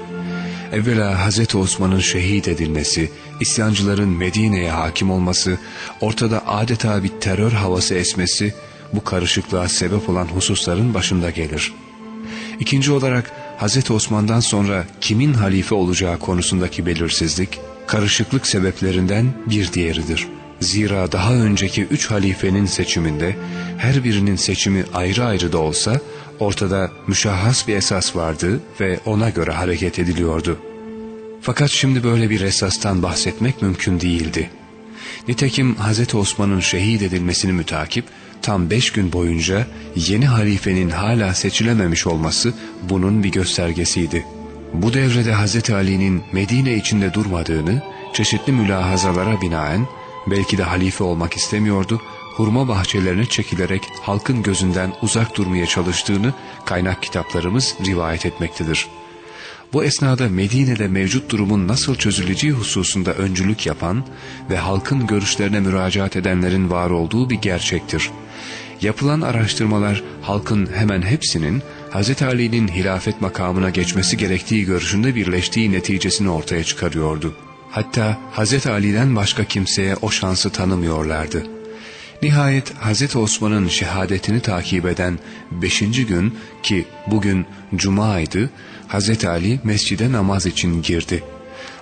Evvela Hz. Osman'ın şehit edilmesi, isyancıların Medine'ye hakim olması, ortada adeta bir terör havası esmesi bu karışıklığa sebep olan hususların başında gelir. İkinci olarak Hz. Osman'dan sonra kimin halife olacağı konusundaki belirsizlik, karışıklık sebeplerinden bir diğeridir. Zira daha önceki üç halifenin seçiminde her birinin seçimi ayrı ayrı da olsa ortada müşahhas bir esas vardı ve ona göre hareket ediliyordu. Fakat şimdi böyle bir esastan bahsetmek mümkün değildi. Nitekim Hz. Osman'ın şehit edilmesini mütakip tam beş gün boyunca yeni halifenin hala seçilememiş olması bunun bir göstergesiydi. Bu devrede Hz. Ali'nin Medine içinde durmadığını çeşitli mülahazalara binaen belki de halife olmak istemiyordu, hurma bahçelerine çekilerek halkın gözünden uzak durmaya çalıştığını kaynak kitaplarımız rivayet etmektedir. Bu esnada Medine'de mevcut durumun nasıl çözüleceği hususunda öncülük yapan ve halkın görüşlerine müracaat edenlerin var olduğu bir gerçektir. Yapılan araştırmalar halkın hemen hepsinin Hz. Ali'nin hilafet makamına geçmesi gerektiği görüşünde birleştiği neticesini ortaya çıkarıyordu. Hatta Hz. Ali'den başka kimseye o şansı tanımıyorlardı. Nihayet Hz. Osman'ın şehadetini takip eden beşinci gün ki bugün Cuma'ydı, Hz. Ali mescide namaz için girdi.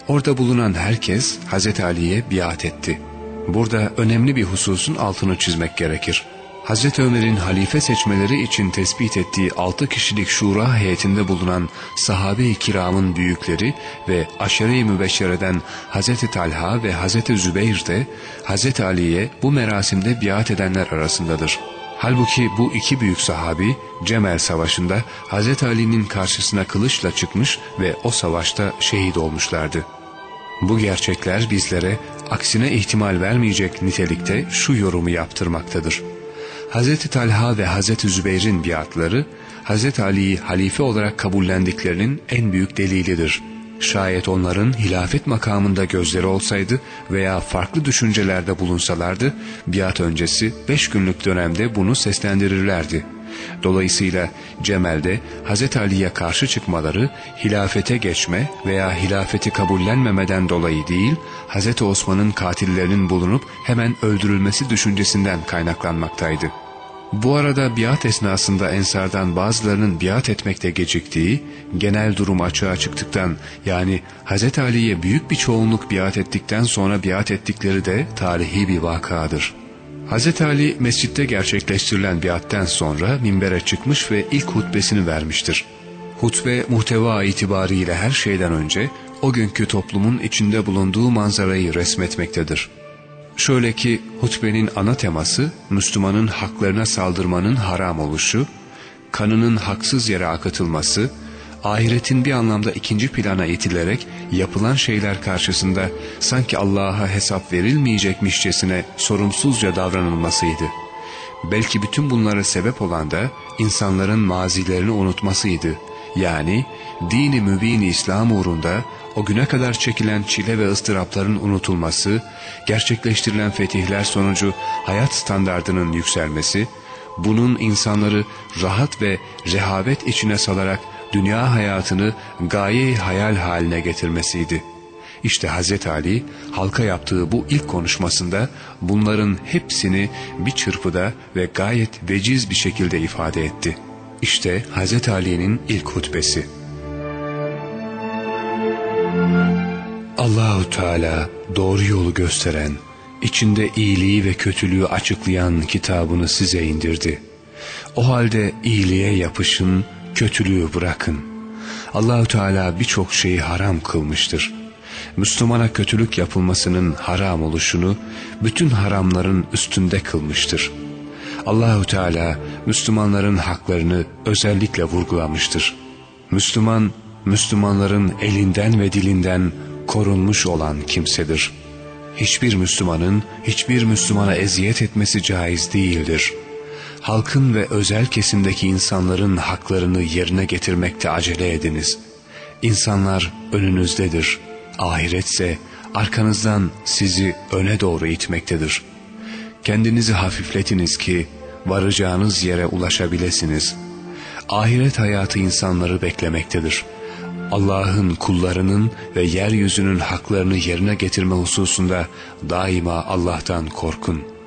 Orada bulunan herkes Hz. Ali'ye biat etti. Burada önemli bir hususun altını çizmek gerekir. Hazreti Ömer'in halife seçmeleri için tespit ettiği altı kişilik şura heyetinde bulunan sahabe-i kiramın büyükleri ve aşere-i mübeşşereden Hazreti Talha ve Hazreti Zübeyir de Hazreti Ali'ye bu merasimde biat edenler arasındadır. Halbuki bu iki büyük sahabi Cemel Savaşı'nda Hazreti Ali'nin karşısına kılıçla çıkmış ve o savaşta şehit olmuşlardı. Bu gerçekler bizlere aksine ihtimal vermeyecek nitelikte şu yorumu yaptırmaktadır. Hz. Talha ve Hz. Zübeyir'in biatları Hz. Ali'yi halife olarak kabullendiklerinin en büyük delilidir. Şayet onların hilafet makamında gözleri olsaydı veya farklı düşüncelerde bulunsalardı, biat öncesi beş günlük dönemde bunu seslendirirlerdi. Dolayısıyla Cemel'de Hz. Ali'ye karşı çıkmaları hilafete geçme veya hilafeti kabullenmemeden dolayı değil, Hz. Osman'ın katillerinin bulunup hemen öldürülmesi düşüncesinden kaynaklanmaktaydı. Bu arada biat esnasında ensardan bazılarının biat etmekte geciktiği, genel durum açığa çıktıktan yani Hz. Ali'ye büyük bir çoğunluk biat ettikten sonra biat ettikleri de tarihi bir vakadır. Hz. Ali mescitte gerçekleştirilen biatten sonra minbere çıkmış ve ilk hutbesini vermiştir. Hutbe muhteva itibariyle her şeyden önce o günkü toplumun içinde bulunduğu manzarayı resmetmektedir. Şöyle ki hutbenin ana teması Müslümanın haklarına saldırmanın haram oluşu, kanının haksız yere akıtılması, ahiretin bir anlamda ikinci plana itilerek yapılan şeyler karşısında sanki Allah'a hesap verilmeyecekmişçesine sorumsuzca davranılmasıydı. Belki bütün bunlara sebep olan da insanların mazilerini unutmasıydı. Yani dini mübin İslam uğrunda o güne kadar çekilen çile ve ıstırapların unutulması, gerçekleştirilen fetihler sonucu hayat standardının yükselmesi, bunun insanları rahat ve rehavet içine salarak dünya hayatını gaye hayal haline getirmesiydi. İşte Hz. Ali halka yaptığı bu ilk konuşmasında bunların hepsini bir çırpıda ve gayet veciz bir şekilde ifade etti. İşte Hz. Ali'nin ilk hutbesi. Allahu Teala doğru yolu gösteren, içinde iyiliği ve kötülüğü açıklayan kitabını size indirdi. O halde iyiliğe yapışın, kötülüğü bırakın. Allahü Teala birçok şeyi haram kılmıştır. Müslümana kötülük yapılmasının haram oluşunu bütün haramların üstünde kılmıştır. Allahü Teala Müslümanların haklarını özellikle vurgulamıştır. Müslüman, Müslümanların elinden ve dilinden korunmuş olan kimsedir. Hiçbir Müslümanın hiçbir Müslümana eziyet etmesi caiz değildir.'' Halkın ve özel kesimdeki insanların haklarını yerine getirmekte acele ediniz. İnsanlar önünüzdedir, ahiretse arkanızdan sizi öne doğru itmektedir. Kendinizi hafifletiniz ki varacağınız yere ulaşabilesiniz. Ahiret hayatı insanları beklemektedir. Allah'ın kullarının ve yeryüzünün haklarını yerine getirme hususunda daima Allah'tan korkun.''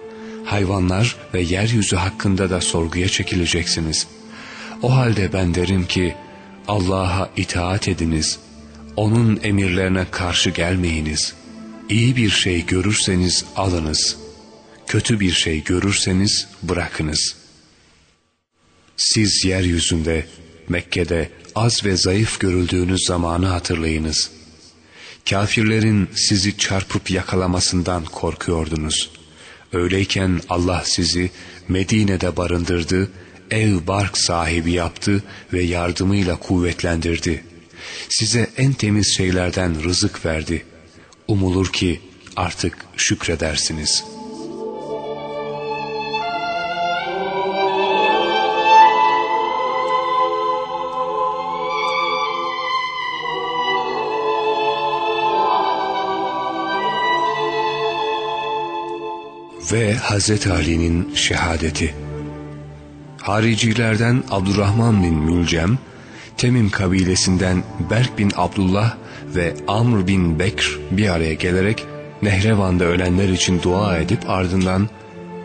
Hayvanlar ve yeryüzü hakkında da sorguya çekileceksiniz. O halde ben derim ki Allah'a itaat ediniz, O'nun emirlerine karşı gelmeyiniz. İyi bir şey görürseniz alınız, kötü bir şey görürseniz bırakınız. Siz yeryüzünde, Mekke'de az ve zayıf görüldüğünüz zamanı hatırlayınız. Kafirlerin sizi çarpıp yakalamasından korkuyordunuz.'' Öyleyken Allah sizi Medine'de barındırdı, ev bark sahibi yaptı ve yardımıyla kuvvetlendirdi. Size en temiz şeylerden rızık verdi. Umulur ki artık şükredersiniz.'' Ve Hazreti Ali'nin şehadeti. Haricilerden Abdurrahman bin Mülcem, Temim kabilesinden Berk bin Abdullah ve Amr bin Bekr bir araya gelerek Nehrevan'da ölenler için dua edip ardından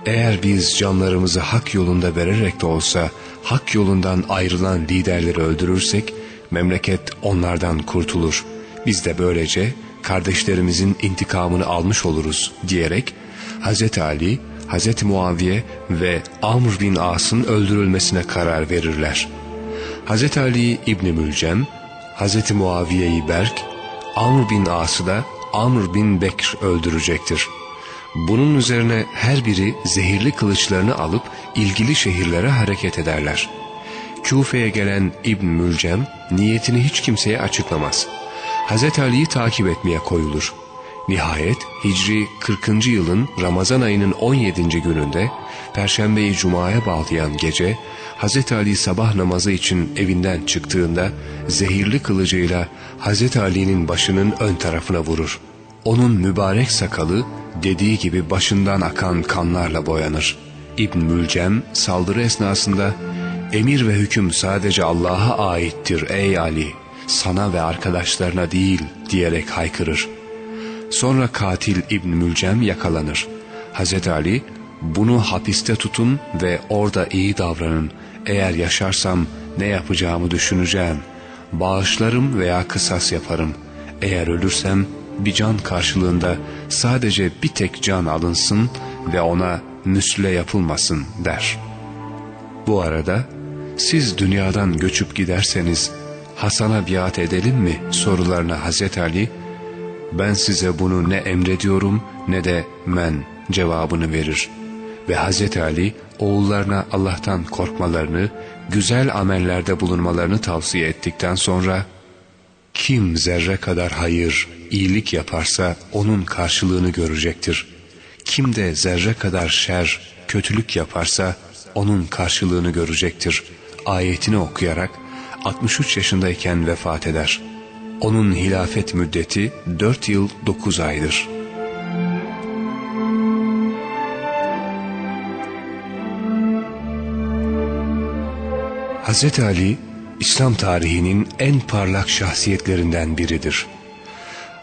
eğer biz canlarımızı hak yolunda vererek de olsa hak yolundan ayrılan liderleri öldürürsek memleket onlardan kurtulur. Biz de böylece kardeşlerimizin intikamını almış oluruz diyerek Hz. Ali, Hz. Muaviye ve Amr bin As'ın öldürülmesine karar verirler. Hz. Ali İbni Mülcem, Hz. Muaviye'yi Berk, Amr bin As'ı da Amr bin Bekr öldürecektir. Bunun üzerine her biri zehirli kılıçlarını alıp ilgili şehirlere hareket ederler. Küfe'ye gelen İbn Mülcem niyetini hiç kimseye açıklamaz. Hazreti Ali'yi takip etmeye koyulur. Nihayet Hicri 40. yılın Ramazan ayının 17. gününde Perşembeyi Cuma'ya bağlayan gece Hz. Ali sabah namazı için evinden çıktığında zehirli kılıcıyla Hz. Ali'nin başının ön tarafına vurur. Onun mübarek sakalı dediği gibi başından akan kanlarla boyanır. İbn Mülcem saldırı esnasında emir ve hüküm sadece Allah'a aittir ey Ali sana ve arkadaşlarına değil diyerek haykırır. Sonra katil İbn Mülcem yakalanır. Hz. Ali bunu hapiste tutun ve orada iyi davranın. Eğer yaşarsam ne yapacağımı düşüneceğim. Bağışlarım veya kısas yaparım. Eğer ölürsem bir can karşılığında sadece bir tek can alınsın ve ona müsle yapılmasın der. Bu arada siz dünyadan göçüp giderseniz Hasan'a biat edelim mi sorularına Hazreti Ali ben size bunu ne emrediyorum ne de men cevabını verir. Ve Hazreti Ali oğullarına Allah'tan korkmalarını, güzel amellerde bulunmalarını tavsiye ettikten sonra kim zerre kadar hayır, iyilik yaparsa onun karşılığını görecektir. Kim de zerre kadar şer, kötülük yaparsa onun karşılığını görecektir. Ayetini okuyarak 63 yaşındayken vefat eder. Onun hilafet müddeti 4 yıl 9 aydır. Hz. Ali, İslam tarihinin en parlak şahsiyetlerinden biridir.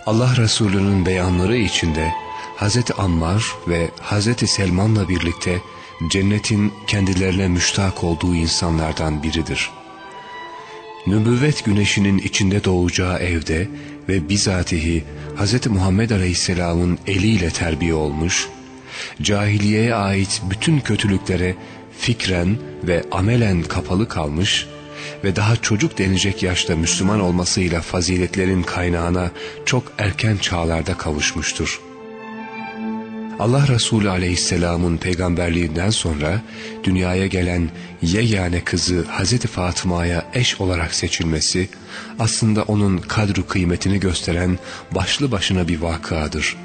Allah Resulü'nün beyanları içinde Hz. Ammar ve Hz. Selman'la birlikte cennetin kendilerine müştak olduğu insanlardan biridir. Nübüvvet güneşinin içinde doğacağı evde ve bizatihi Hz. Muhammed Aleyhisselam'ın eliyle terbiye olmuş, cahiliyeye ait bütün kötülüklere fikren ve amelen kapalı kalmış ve daha çocuk denecek yaşta Müslüman olmasıyla faziletlerin kaynağına çok erken çağlarda kavuşmuştur. Allah Resulü aleyhisselamın peygamberliğinden sonra dünyaya gelen yegane kızı Hazreti Fatıma'ya eş olarak seçilmesi aslında onun kadru kıymetini gösteren başlı başına bir vakadır.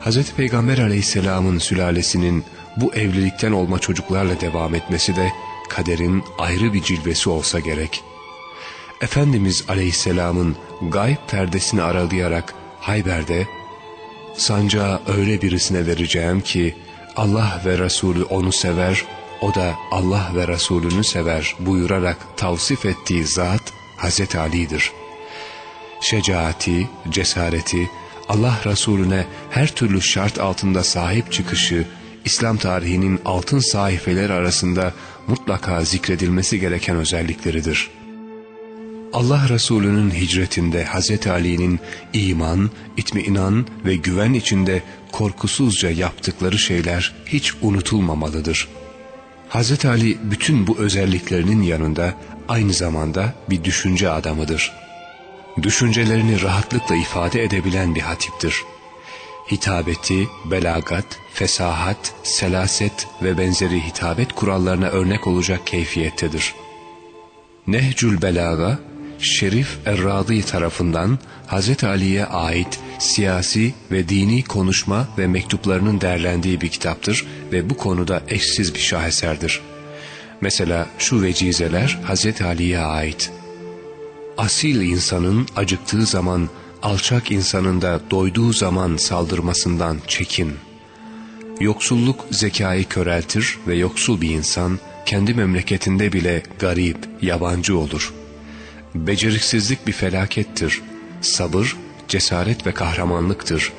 Hazreti Peygamber aleyhisselamın sülalesinin bu evlilikten olma çocuklarla devam etmesi de kaderin ayrı bir cilvesi olsa gerek. Efendimiz Aleyhisselam'ın gayb perdesini aralayarak Hayber'de sancağı öyle birisine vereceğim ki Allah ve Resulü onu sever, o da Allah ve Resulünü sever buyurarak tavsif ettiği zat Hazreti Ali'dir. Şecaati, cesareti, Allah Resulüne her türlü şart altında sahip çıkışı, İslam tarihinin altın sayfeleri arasında mutlaka zikredilmesi gereken özellikleridir. Allah Resulü'nün hicretinde Hz. Ali'nin iman, itmiinan ve güven içinde korkusuzca yaptıkları şeyler hiç unutulmamalıdır. Hz. Ali bütün bu özelliklerinin yanında aynı zamanda bir düşünce adamıdır. Düşüncelerini rahatlıkla ifade edebilen bir hatiptir hitabeti, belagat, fesahat, selaset ve benzeri hitabet kurallarına örnek olacak keyfiyettedir. Nehcül Belaga, Şerif Erradi tarafından Hz. Ali'ye ait siyasi ve dini konuşma ve mektuplarının derlendiği bir kitaptır ve bu konuda eşsiz bir şaheserdir. Mesela şu vecizeler Hz. Ali'ye ait. Asil insanın acıktığı zaman alçak insanın da doyduğu zaman saldırmasından çekin. Yoksulluk zekayı köreltir ve yoksul bir insan kendi memleketinde bile garip, yabancı olur. Beceriksizlik bir felakettir. Sabır, cesaret ve kahramanlıktır.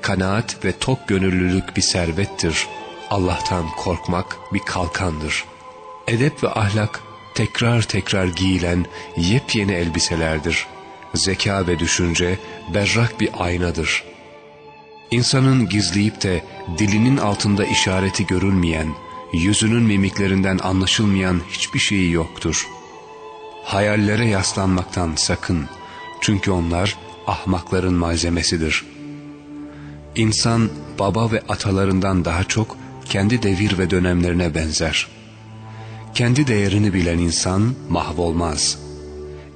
Kanaat ve tok gönüllülük bir servettir. Allah'tan korkmak bir kalkandır. Edep ve ahlak tekrar tekrar giyilen yepyeni elbiselerdir.'' zeka ve düşünce berrak bir aynadır. İnsanın gizleyip de dilinin altında işareti görülmeyen, yüzünün mimiklerinden anlaşılmayan hiçbir şeyi yoktur. Hayallere yaslanmaktan sakın, çünkü onlar ahmakların malzemesidir. İnsan baba ve atalarından daha çok kendi devir ve dönemlerine benzer. Kendi değerini bilen insan mahvolmaz.''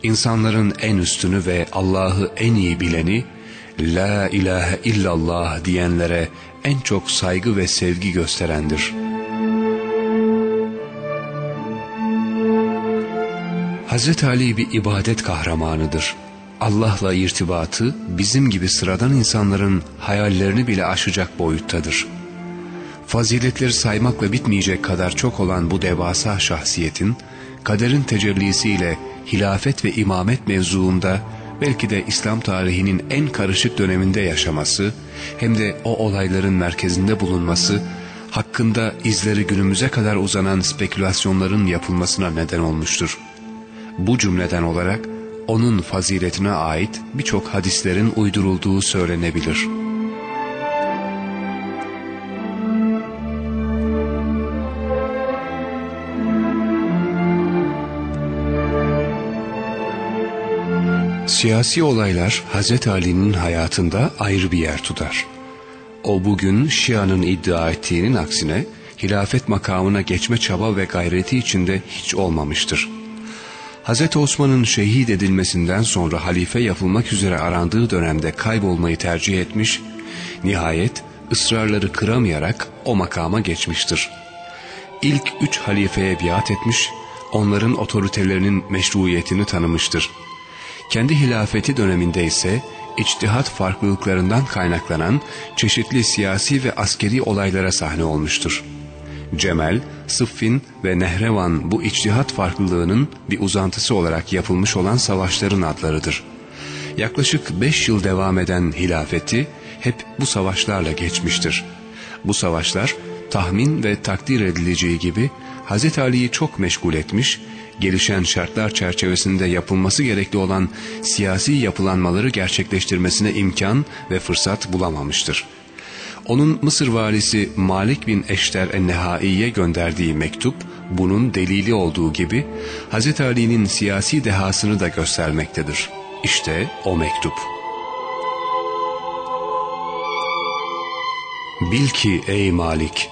insanların en üstünü ve Allah'ı en iyi bileni, La ilahe illallah diyenlere en çok saygı ve sevgi gösterendir. Hz. Ali bir ibadet kahramanıdır. Allah'la irtibatı bizim gibi sıradan insanların hayallerini bile aşacak boyuttadır. Faziletleri saymakla bitmeyecek kadar çok olan bu devasa şahsiyetin, kaderin tecellisiyle hilafet ve imamet mevzuunda belki de İslam tarihinin en karışık döneminde yaşaması, hem de o olayların merkezinde bulunması, hakkında izleri günümüze kadar uzanan spekülasyonların yapılmasına neden olmuştur. Bu cümleden olarak onun faziletine ait birçok hadislerin uydurulduğu söylenebilir. Siyasi olaylar Hz. Ali'nin hayatında ayrı bir yer tutar. O bugün Şia'nın iddia ettiğinin aksine hilafet makamına geçme çaba ve gayreti içinde hiç olmamıştır. Hz. Osman'ın şehit edilmesinden sonra halife yapılmak üzere arandığı dönemde kaybolmayı tercih etmiş, nihayet ısrarları kıramayarak o makama geçmiştir. İlk üç halifeye biat etmiş, onların otoritelerinin meşruiyetini tanımıştır. Kendi hilafeti döneminde ise içtihat farklılıklarından kaynaklanan çeşitli siyasi ve askeri olaylara sahne olmuştur. Cemel, Sıffin ve Nehrevan bu içtihat farklılığının bir uzantısı olarak yapılmış olan savaşların adlarıdır. Yaklaşık beş yıl devam eden hilafeti hep bu savaşlarla geçmiştir. Bu savaşlar tahmin ve takdir edileceği gibi Hz. Ali'yi çok meşgul etmiş, gelişen şartlar çerçevesinde yapılması gerekli olan siyasi yapılanmaları gerçekleştirmesine imkan ve fırsat bulamamıştır.'' Onun Mısır valisi Malik bin Eşter en-Nehai'ye gönderdiği mektup bunun delili olduğu gibi Hz. Ali'nin siyasi dehasını da göstermektedir. İşte o mektup. Bil ki ey Malik,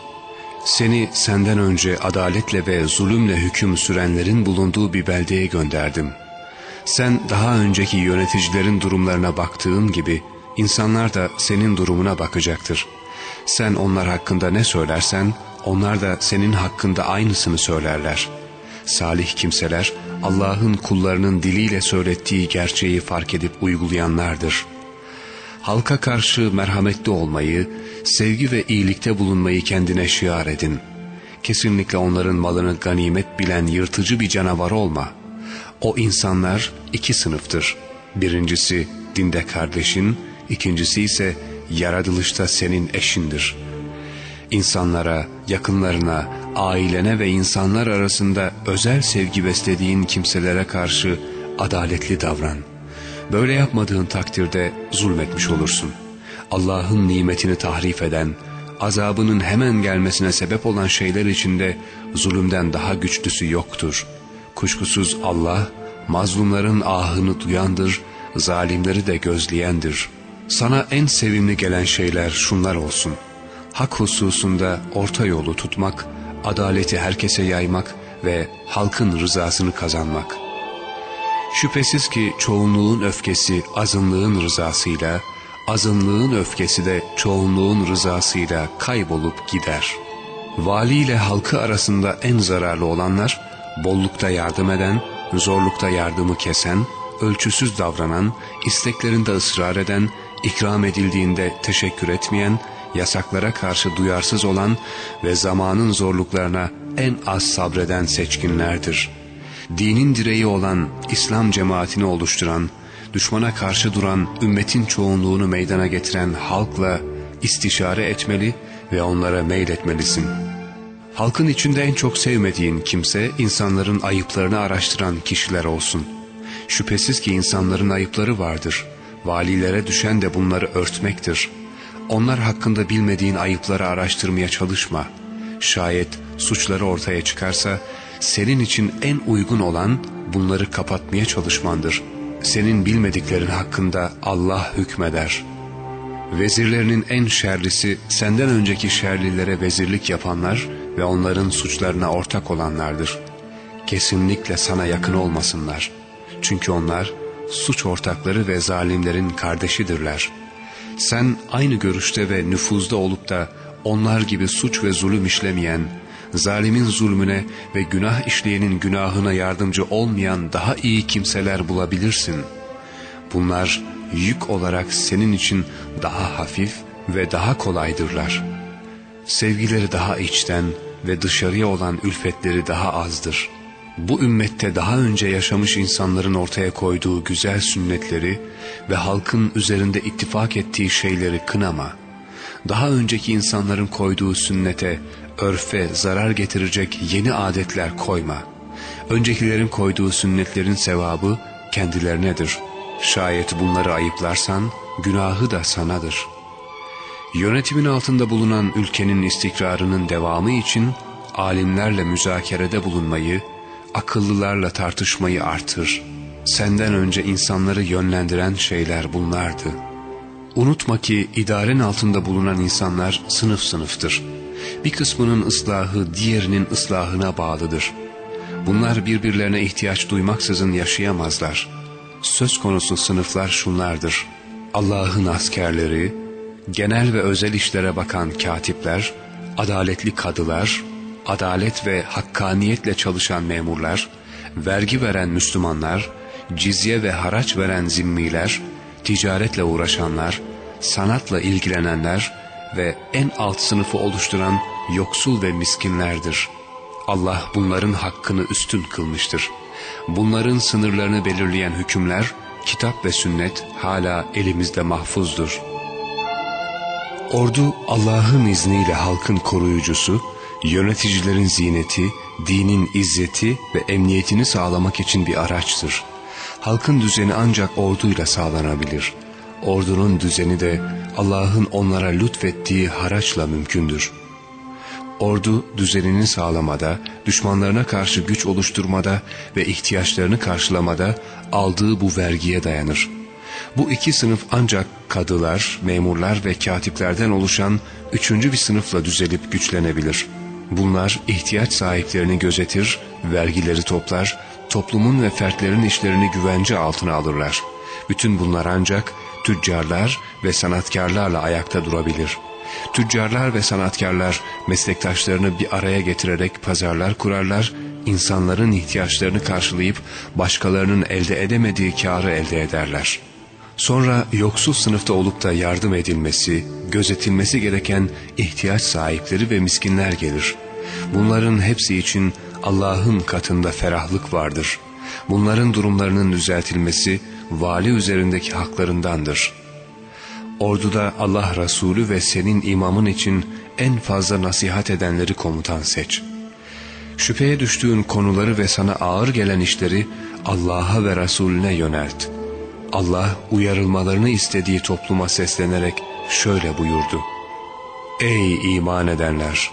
seni senden önce adaletle ve zulümle hüküm sürenlerin bulunduğu bir beldeye gönderdim. Sen daha önceki yöneticilerin durumlarına baktığın gibi insanlar da senin durumuna bakacaktır.'' Sen onlar hakkında ne söylersen onlar da senin hakkında aynısını söylerler. Salih kimseler Allah'ın kullarının diliyle söylettiği gerçeği fark edip uygulayanlardır. Halka karşı merhametli olmayı, sevgi ve iyilikte bulunmayı kendine şiar edin. Kesinlikle onların malını ganimet bilen yırtıcı bir canavar olma. O insanlar iki sınıftır. Birincisi dinde kardeşin, ikincisi ise yaratılışta senin eşindir. İnsanlara, yakınlarına, ailene ve insanlar arasında özel sevgi beslediğin kimselere karşı adaletli davran. Böyle yapmadığın takdirde zulmetmiş olursun. Allah'ın nimetini tahrif eden, azabının hemen gelmesine sebep olan şeyler içinde zulümden daha güçlüsü yoktur. Kuşkusuz Allah, mazlumların ahını duyandır, zalimleri de gözleyendir.'' Sana en sevimli gelen şeyler şunlar olsun. Hak hususunda orta yolu tutmak, adaleti herkese yaymak ve halkın rızasını kazanmak. Şüphesiz ki çoğunluğun öfkesi azınlığın rızasıyla, azınlığın öfkesi de çoğunluğun rızasıyla kaybolup gider. Vali ile halkı arasında en zararlı olanlar, bollukta yardım eden, zorlukta yardımı kesen, ölçüsüz davranan, isteklerinde ısrar eden ikram edildiğinde teşekkür etmeyen, yasaklara karşı duyarsız olan ve zamanın zorluklarına en az sabreden seçkinlerdir. Dinin direği olan İslam cemaatini oluşturan, düşmana karşı duran ümmetin çoğunluğunu meydana getiren halkla istişare etmeli ve onlara meyletmelisin. Halkın içinde en çok sevmediğin kimse insanların ayıplarını araştıran kişiler olsun. Şüphesiz ki insanların ayıpları vardır.'' Valilere düşen de bunları örtmektir. Onlar hakkında bilmediğin ayıpları araştırmaya çalışma. Şayet suçları ortaya çıkarsa senin için en uygun olan bunları kapatmaya çalışmandır. Senin bilmediklerin hakkında Allah hükmeder. Vezirlerinin en şerlisi senden önceki şerlilere vezirlik yapanlar ve onların suçlarına ortak olanlardır. Kesinlikle sana yakın olmasınlar.'' Çünkü onlar suç ortakları ve zalimlerin kardeşidirler. Sen aynı görüşte ve nüfuzda olup da onlar gibi suç ve zulüm işlemeyen, zalimin zulmüne ve günah işleyenin günahına yardımcı olmayan daha iyi kimseler bulabilirsin. Bunlar yük olarak senin için daha hafif ve daha kolaydırlar. Sevgileri daha içten ve dışarıya olan ülfetleri daha azdır. Bu ümmette daha önce yaşamış insanların ortaya koyduğu güzel sünnetleri ve halkın üzerinde ittifak ettiği şeyleri kınama. Daha önceki insanların koyduğu sünnete, örfe zarar getirecek yeni adetler koyma. Öncekilerin koyduğu sünnetlerin sevabı kendilerinedir. Şayet bunları ayıplarsan günahı da sanadır. Yönetimin altında bulunan ülkenin istikrarının devamı için alimlerle müzakerede bulunmayı, akıllılarla tartışmayı artır. Senden önce insanları yönlendiren şeyler bunlardı. Unutma ki idaren altında bulunan insanlar sınıf sınıftır. Bir kısmının ıslahı diğerinin ıslahına bağlıdır. Bunlar birbirlerine ihtiyaç duymaksızın yaşayamazlar. Söz konusu sınıflar şunlardır. Allah'ın askerleri, genel ve özel işlere bakan katipler, adaletli kadılar, adalet ve hakkaniyetle çalışan memurlar, vergi veren Müslümanlar, cizye ve haraç veren zimmiler, ticaretle uğraşanlar, sanatla ilgilenenler ve en alt sınıfı oluşturan yoksul ve miskinlerdir. Allah bunların hakkını üstün kılmıştır. Bunların sınırlarını belirleyen hükümler, kitap ve sünnet hala elimizde mahfuzdur. Ordu Allah'ın izniyle halkın koruyucusu, yöneticilerin ziyneti, dinin izzeti ve emniyetini sağlamak için bir araçtır. Halkın düzeni ancak orduyla sağlanabilir. Ordunun düzeni de Allah'ın onlara lütfettiği haraçla mümkündür. Ordu düzenini sağlamada, düşmanlarına karşı güç oluşturmada ve ihtiyaçlarını karşılamada aldığı bu vergiye dayanır. Bu iki sınıf ancak kadılar, memurlar ve katiplerden oluşan üçüncü bir sınıfla düzelip güçlenebilir. Bunlar ihtiyaç sahiplerini gözetir, vergileri toplar, toplumun ve fertlerin işlerini güvence altına alırlar. Bütün bunlar ancak tüccarlar ve sanatkarlarla ayakta durabilir. Tüccarlar ve sanatkarlar meslektaşlarını bir araya getirerek pazarlar kurarlar, insanların ihtiyaçlarını karşılayıp başkalarının elde edemediği karı elde ederler.'' Sonra yoksul sınıfta olup da yardım edilmesi, gözetilmesi gereken ihtiyaç sahipleri ve miskinler gelir. Bunların hepsi için Allah'ın katında ferahlık vardır. Bunların durumlarının düzeltilmesi vali üzerindeki haklarındandır. Orduda Allah Resulü ve senin imamın için en fazla nasihat edenleri komutan seç. Şüpheye düştüğün konuları ve sana ağır gelen işleri Allah'a ve Resulüne yönelt.'' Allah uyarılmalarını istediği topluma seslenerek şöyle buyurdu. Ey iman edenler!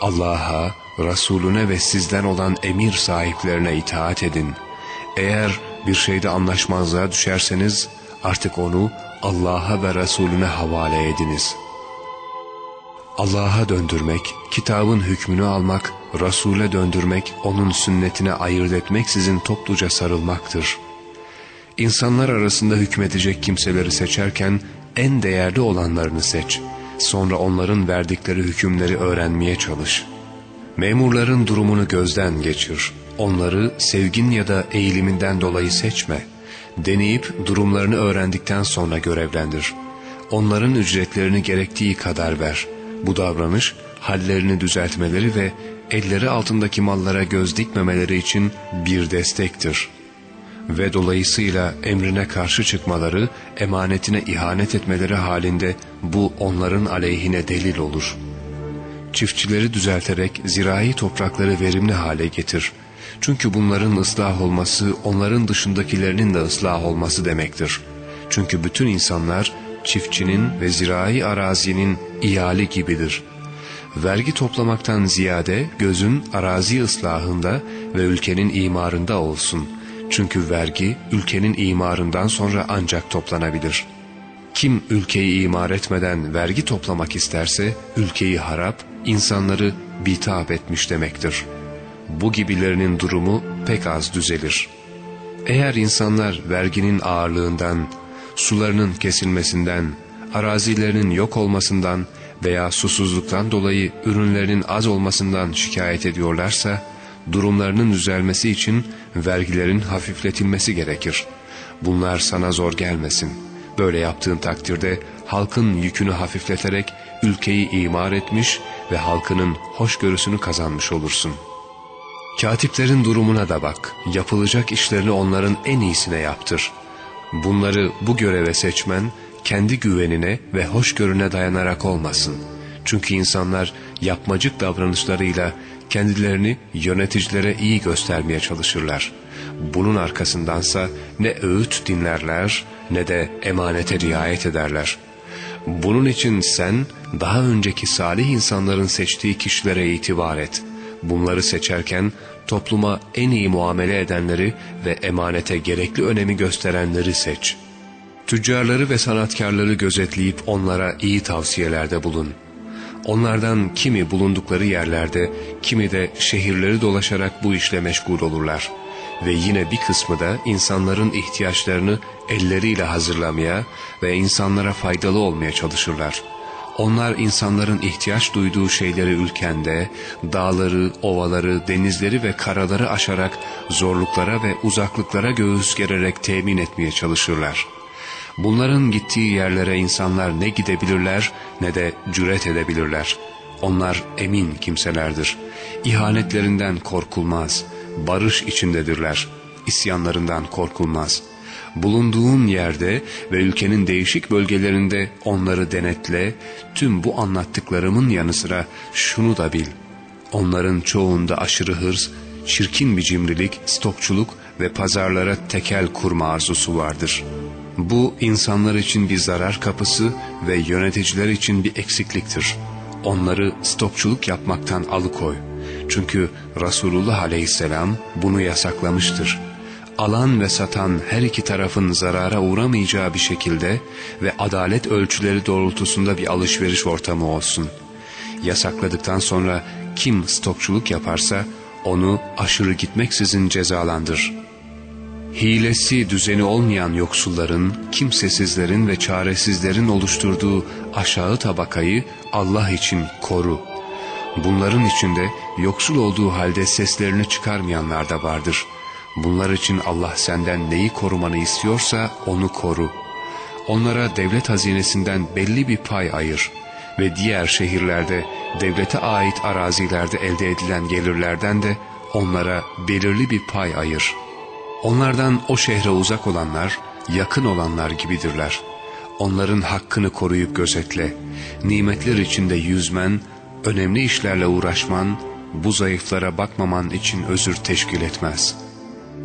Allah'a, Resulüne ve sizden olan emir sahiplerine itaat edin. Eğer bir şeyde anlaşmazlığa düşerseniz artık onu Allah'a ve Resulüne havale ediniz. Allah'a döndürmek, kitabın hükmünü almak, Resul'e döndürmek, onun sünnetine ayırt etmek sizin topluca sarılmaktır.'' İnsanlar arasında hükmedecek kimseleri seçerken en değerli olanlarını seç. Sonra onların verdikleri hükümleri öğrenmeye çalış. Memurların durumunu gözden geçir. Onları sevgin ya da eğiliminden dolayı seçme. Deneyip durumlarını öğrendikten sonra görevlendir. Onların ücretlerini gerektiği kadar ver. Bu davranış hallerini düzeltmeleri ve elleri altındaki mallara göz dikmemeleri için bir destektir.'' Ve dolayısıyla emrine karşı çıkmaları, emanetine ihanet etmeleri halinde bu onların aleyhine delil olur. Çiftçileri düzelterek zirai toprakları verimli hale getir. Çünkü bunların ıslah olması onların dışındakilerinin de ıslah olması demektir. Çünkü bütün insanlar çiftçinin ve zirai arazinin iyali gibidir. Vergi toplamaktan ziyade gözün arazi ıslahında ve ülkenin imarında olsun.'' Çünkü vergi ülkenin imarından sonra ancak toplanabilir. Kim ülkeyi imar etmeden vergi toplamak isterse ülkeyi harap, insanları bitap etmiş demektir. Bu gibilerinin durumu pek az düzelir. Eğer insanlar verginin ağırlığından, sularının kesilmesinden, arazilerinin yok olmasından veya susuzluktan dolayı ürünlerinin az olmasından şikayet ediyorlarsa, durumlarının düzelmesi için vergilerin hafifletilmesi gerekir. Bunlar sana zor gelmesin. Böyle yaptığın takdirde halkın yükünü hafifleterek ülkeyi imar etmiş ve halkının hoşgörüsünü kazanmış olursun. Katiplerin durumuna da bak, yapılacak işlerini onların en iyisine yaptır. Bunları bu göreve seçmen, kendi güvenine ve hoşgörüne dayanarak olmasın. Çünkü insanlar yapmacık davranışlarıyla kendilerini yöneticilere iyi göstermeye çalışırlar. Bunun arkasındansa ne öğüt dinlerler ne de emanete riayet ederler. Bunun için sen daha önceki salih insanların seçtiği kişilere itibar et. Bunları seçerken topluma en iyi muamele edenleri ve emanete gerekli önemi gösterenleri seç. Tüccarları ve sanatkarları gözetleyip onlara iyi tavsiyelerde bulun.'' Onlardan kimi bulundukları yerlerde, kimi de şehirleri dolaşarak bu işle meşgul olurlar. Ve yine bir kısmı da insanların ihtiyaçlarını elleriyle hazırlamaya ve insanlara faydalı olmaya çalışırlar. Onlar insanların ihtiyaç duyduğu şeyleri ülkende, dağları, ovaları, denizleri ve karaları aşarak zorluklara ve uzaklıklara göğüs gererek temin etmeye çalışırlar.'' Bunların gittiği yerlere insanlar ne gidebilirler ne de cüret edebilirler. Onlar emin kimselerdir. İhanetlerinden korkulmaz. Barış içindedirler. İsyanlarından korkulmaz. Bulunduğun yerde ve ülkenin değişik bölgelerinde onları denetle, tüm bu anlattıklarımın yanı sıra şunu da bil. Onların çoğunda aşırı hırs, çirkin bir cimrilik, stokçuluk ve pazarlara tekel kurma arzusu vardır.'' Bu insanlar için bir zarar kapısı ve yöneticiler için bir eksikliktir. Onları stokçuluk yapmaktan alıkoy. Çünkü Resulullah aleyhisselam bunu yasaklamıştır. Alan ve satan her iki tarafın zarara uğramayacağı bir şekilde ve adalet ölçüleri doğrultusunda bir alışveriş ortamı olsun. Yasakladıktan sonra kim stokçuluk yaparsa onu aşırı gitmeksizin cezalandır.'' Hilesi düzeni olmayan yoksulların, kimsesizlerin ve çaresizlerin oluşturduğu aşağı tabakayı Allah için koru. Bunların içinde yoksul olduğu halde seslerini çıkarmayanlar da vardır. Bunlar için Allah senden neyi korumanı istiyorsa onu koru. Onlara devlet hazinesinden belli bir pay ayır ve diğer şehirlerde devlete ait arazilerde elde edilen gelirlerden de onlara belirli bir pay ayır.'' Onlardan o şehre uzak olanlar, yakın olanlar gibidirler. Onların hakkını koruyup gözetle, nimetler içinde yüzmen, önemli işlerle uğraşman, bu zayıflara bakmaman için özür teşkil etmez.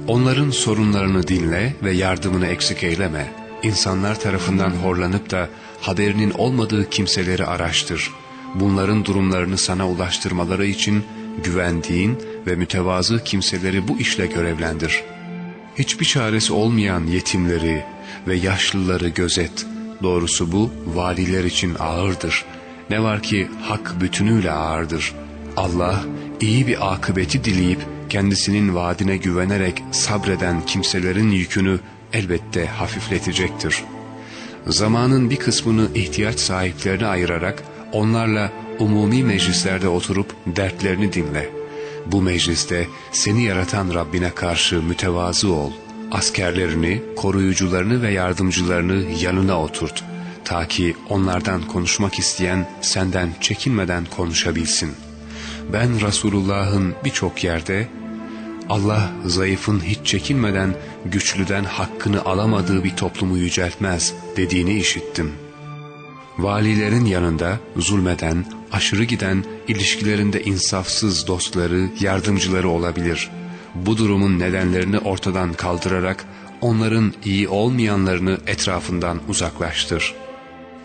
Onların sorunlarını dinle ve yardımını eksik eyleme. İnsanlar tarafından horlanıp da haberinin olmadığı kimseleri araştır. Bunların durumlarını sana ulaştırmaları için güvendiğin ve mütevazı kimseleri bu işle görevlendir.'' Hiçbir çaresi olmayan yetimleri ve yaşlıları gözet. Doğrusu bu valiler için ağırdır. Ne var ki hak bütünüyle ağırdır. Allah iyi bir akıbeti dileyip kendisinin vaadine güvenerek sabreden kimselerin yükünü elbette hafifletecektir. Zamanın bir kısmını ihtiyaç sahiplerine ayırarak onlarla umumi meclislerde oturup dertlerini dinle.'' Bu mecliste seni yaratan Rabbine karşı mütevazı ol. Askerlerini, koruyucularını ve yardımcılarını yanına oturt. Ta ki onlardan konuşmak isteyen senden çekinmeden konuşabilsin. Ben Resulullah'ın birçok yerde Allah zayıfın hiç çekinmeden güçlüden hakkını alamadığı bir toplumu yüceltmez dediğini işittim. Valilerin yanında zulmeden, aşırı giden ilişkilerinde insafsız dostları, yardımcıları olabilir. Bu durumun nedenlerini ortadan kaldırarak onların iyi olmayanlarını etrafından uzaklaştır.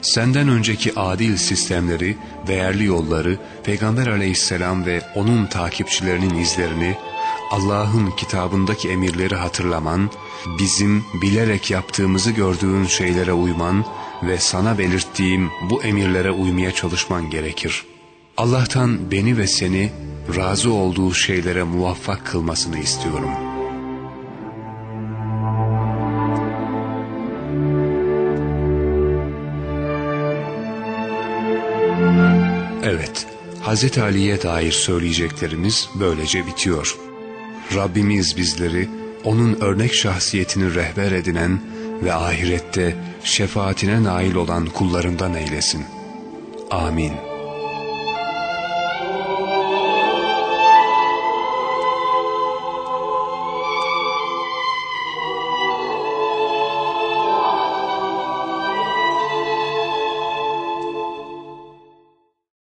Senden önceki adil sistemleri, değerli yolları, Peygamber aleyhisselam ve onun takipçilerinin izlerini, Allah'ın kitabındaki emirleri hatırlaman, bizim bilerek yaptığımızı gördüğün şeylere uyman ve sana belirttiğim bu emirlere uymaya çalışman gerekir. Allah'tan beni ve seni razı olduğu şeylere muvaffak kılmasını istiyorum. Evet, Hz. Ali'ye dair söyleyeceklerimiz böylece bitiyor. Rabbimiz bizleri, O'nun örnek şahsiyetini rehber edinen ve ahirette şefaatine nail olan kullarından eylesin. Amin.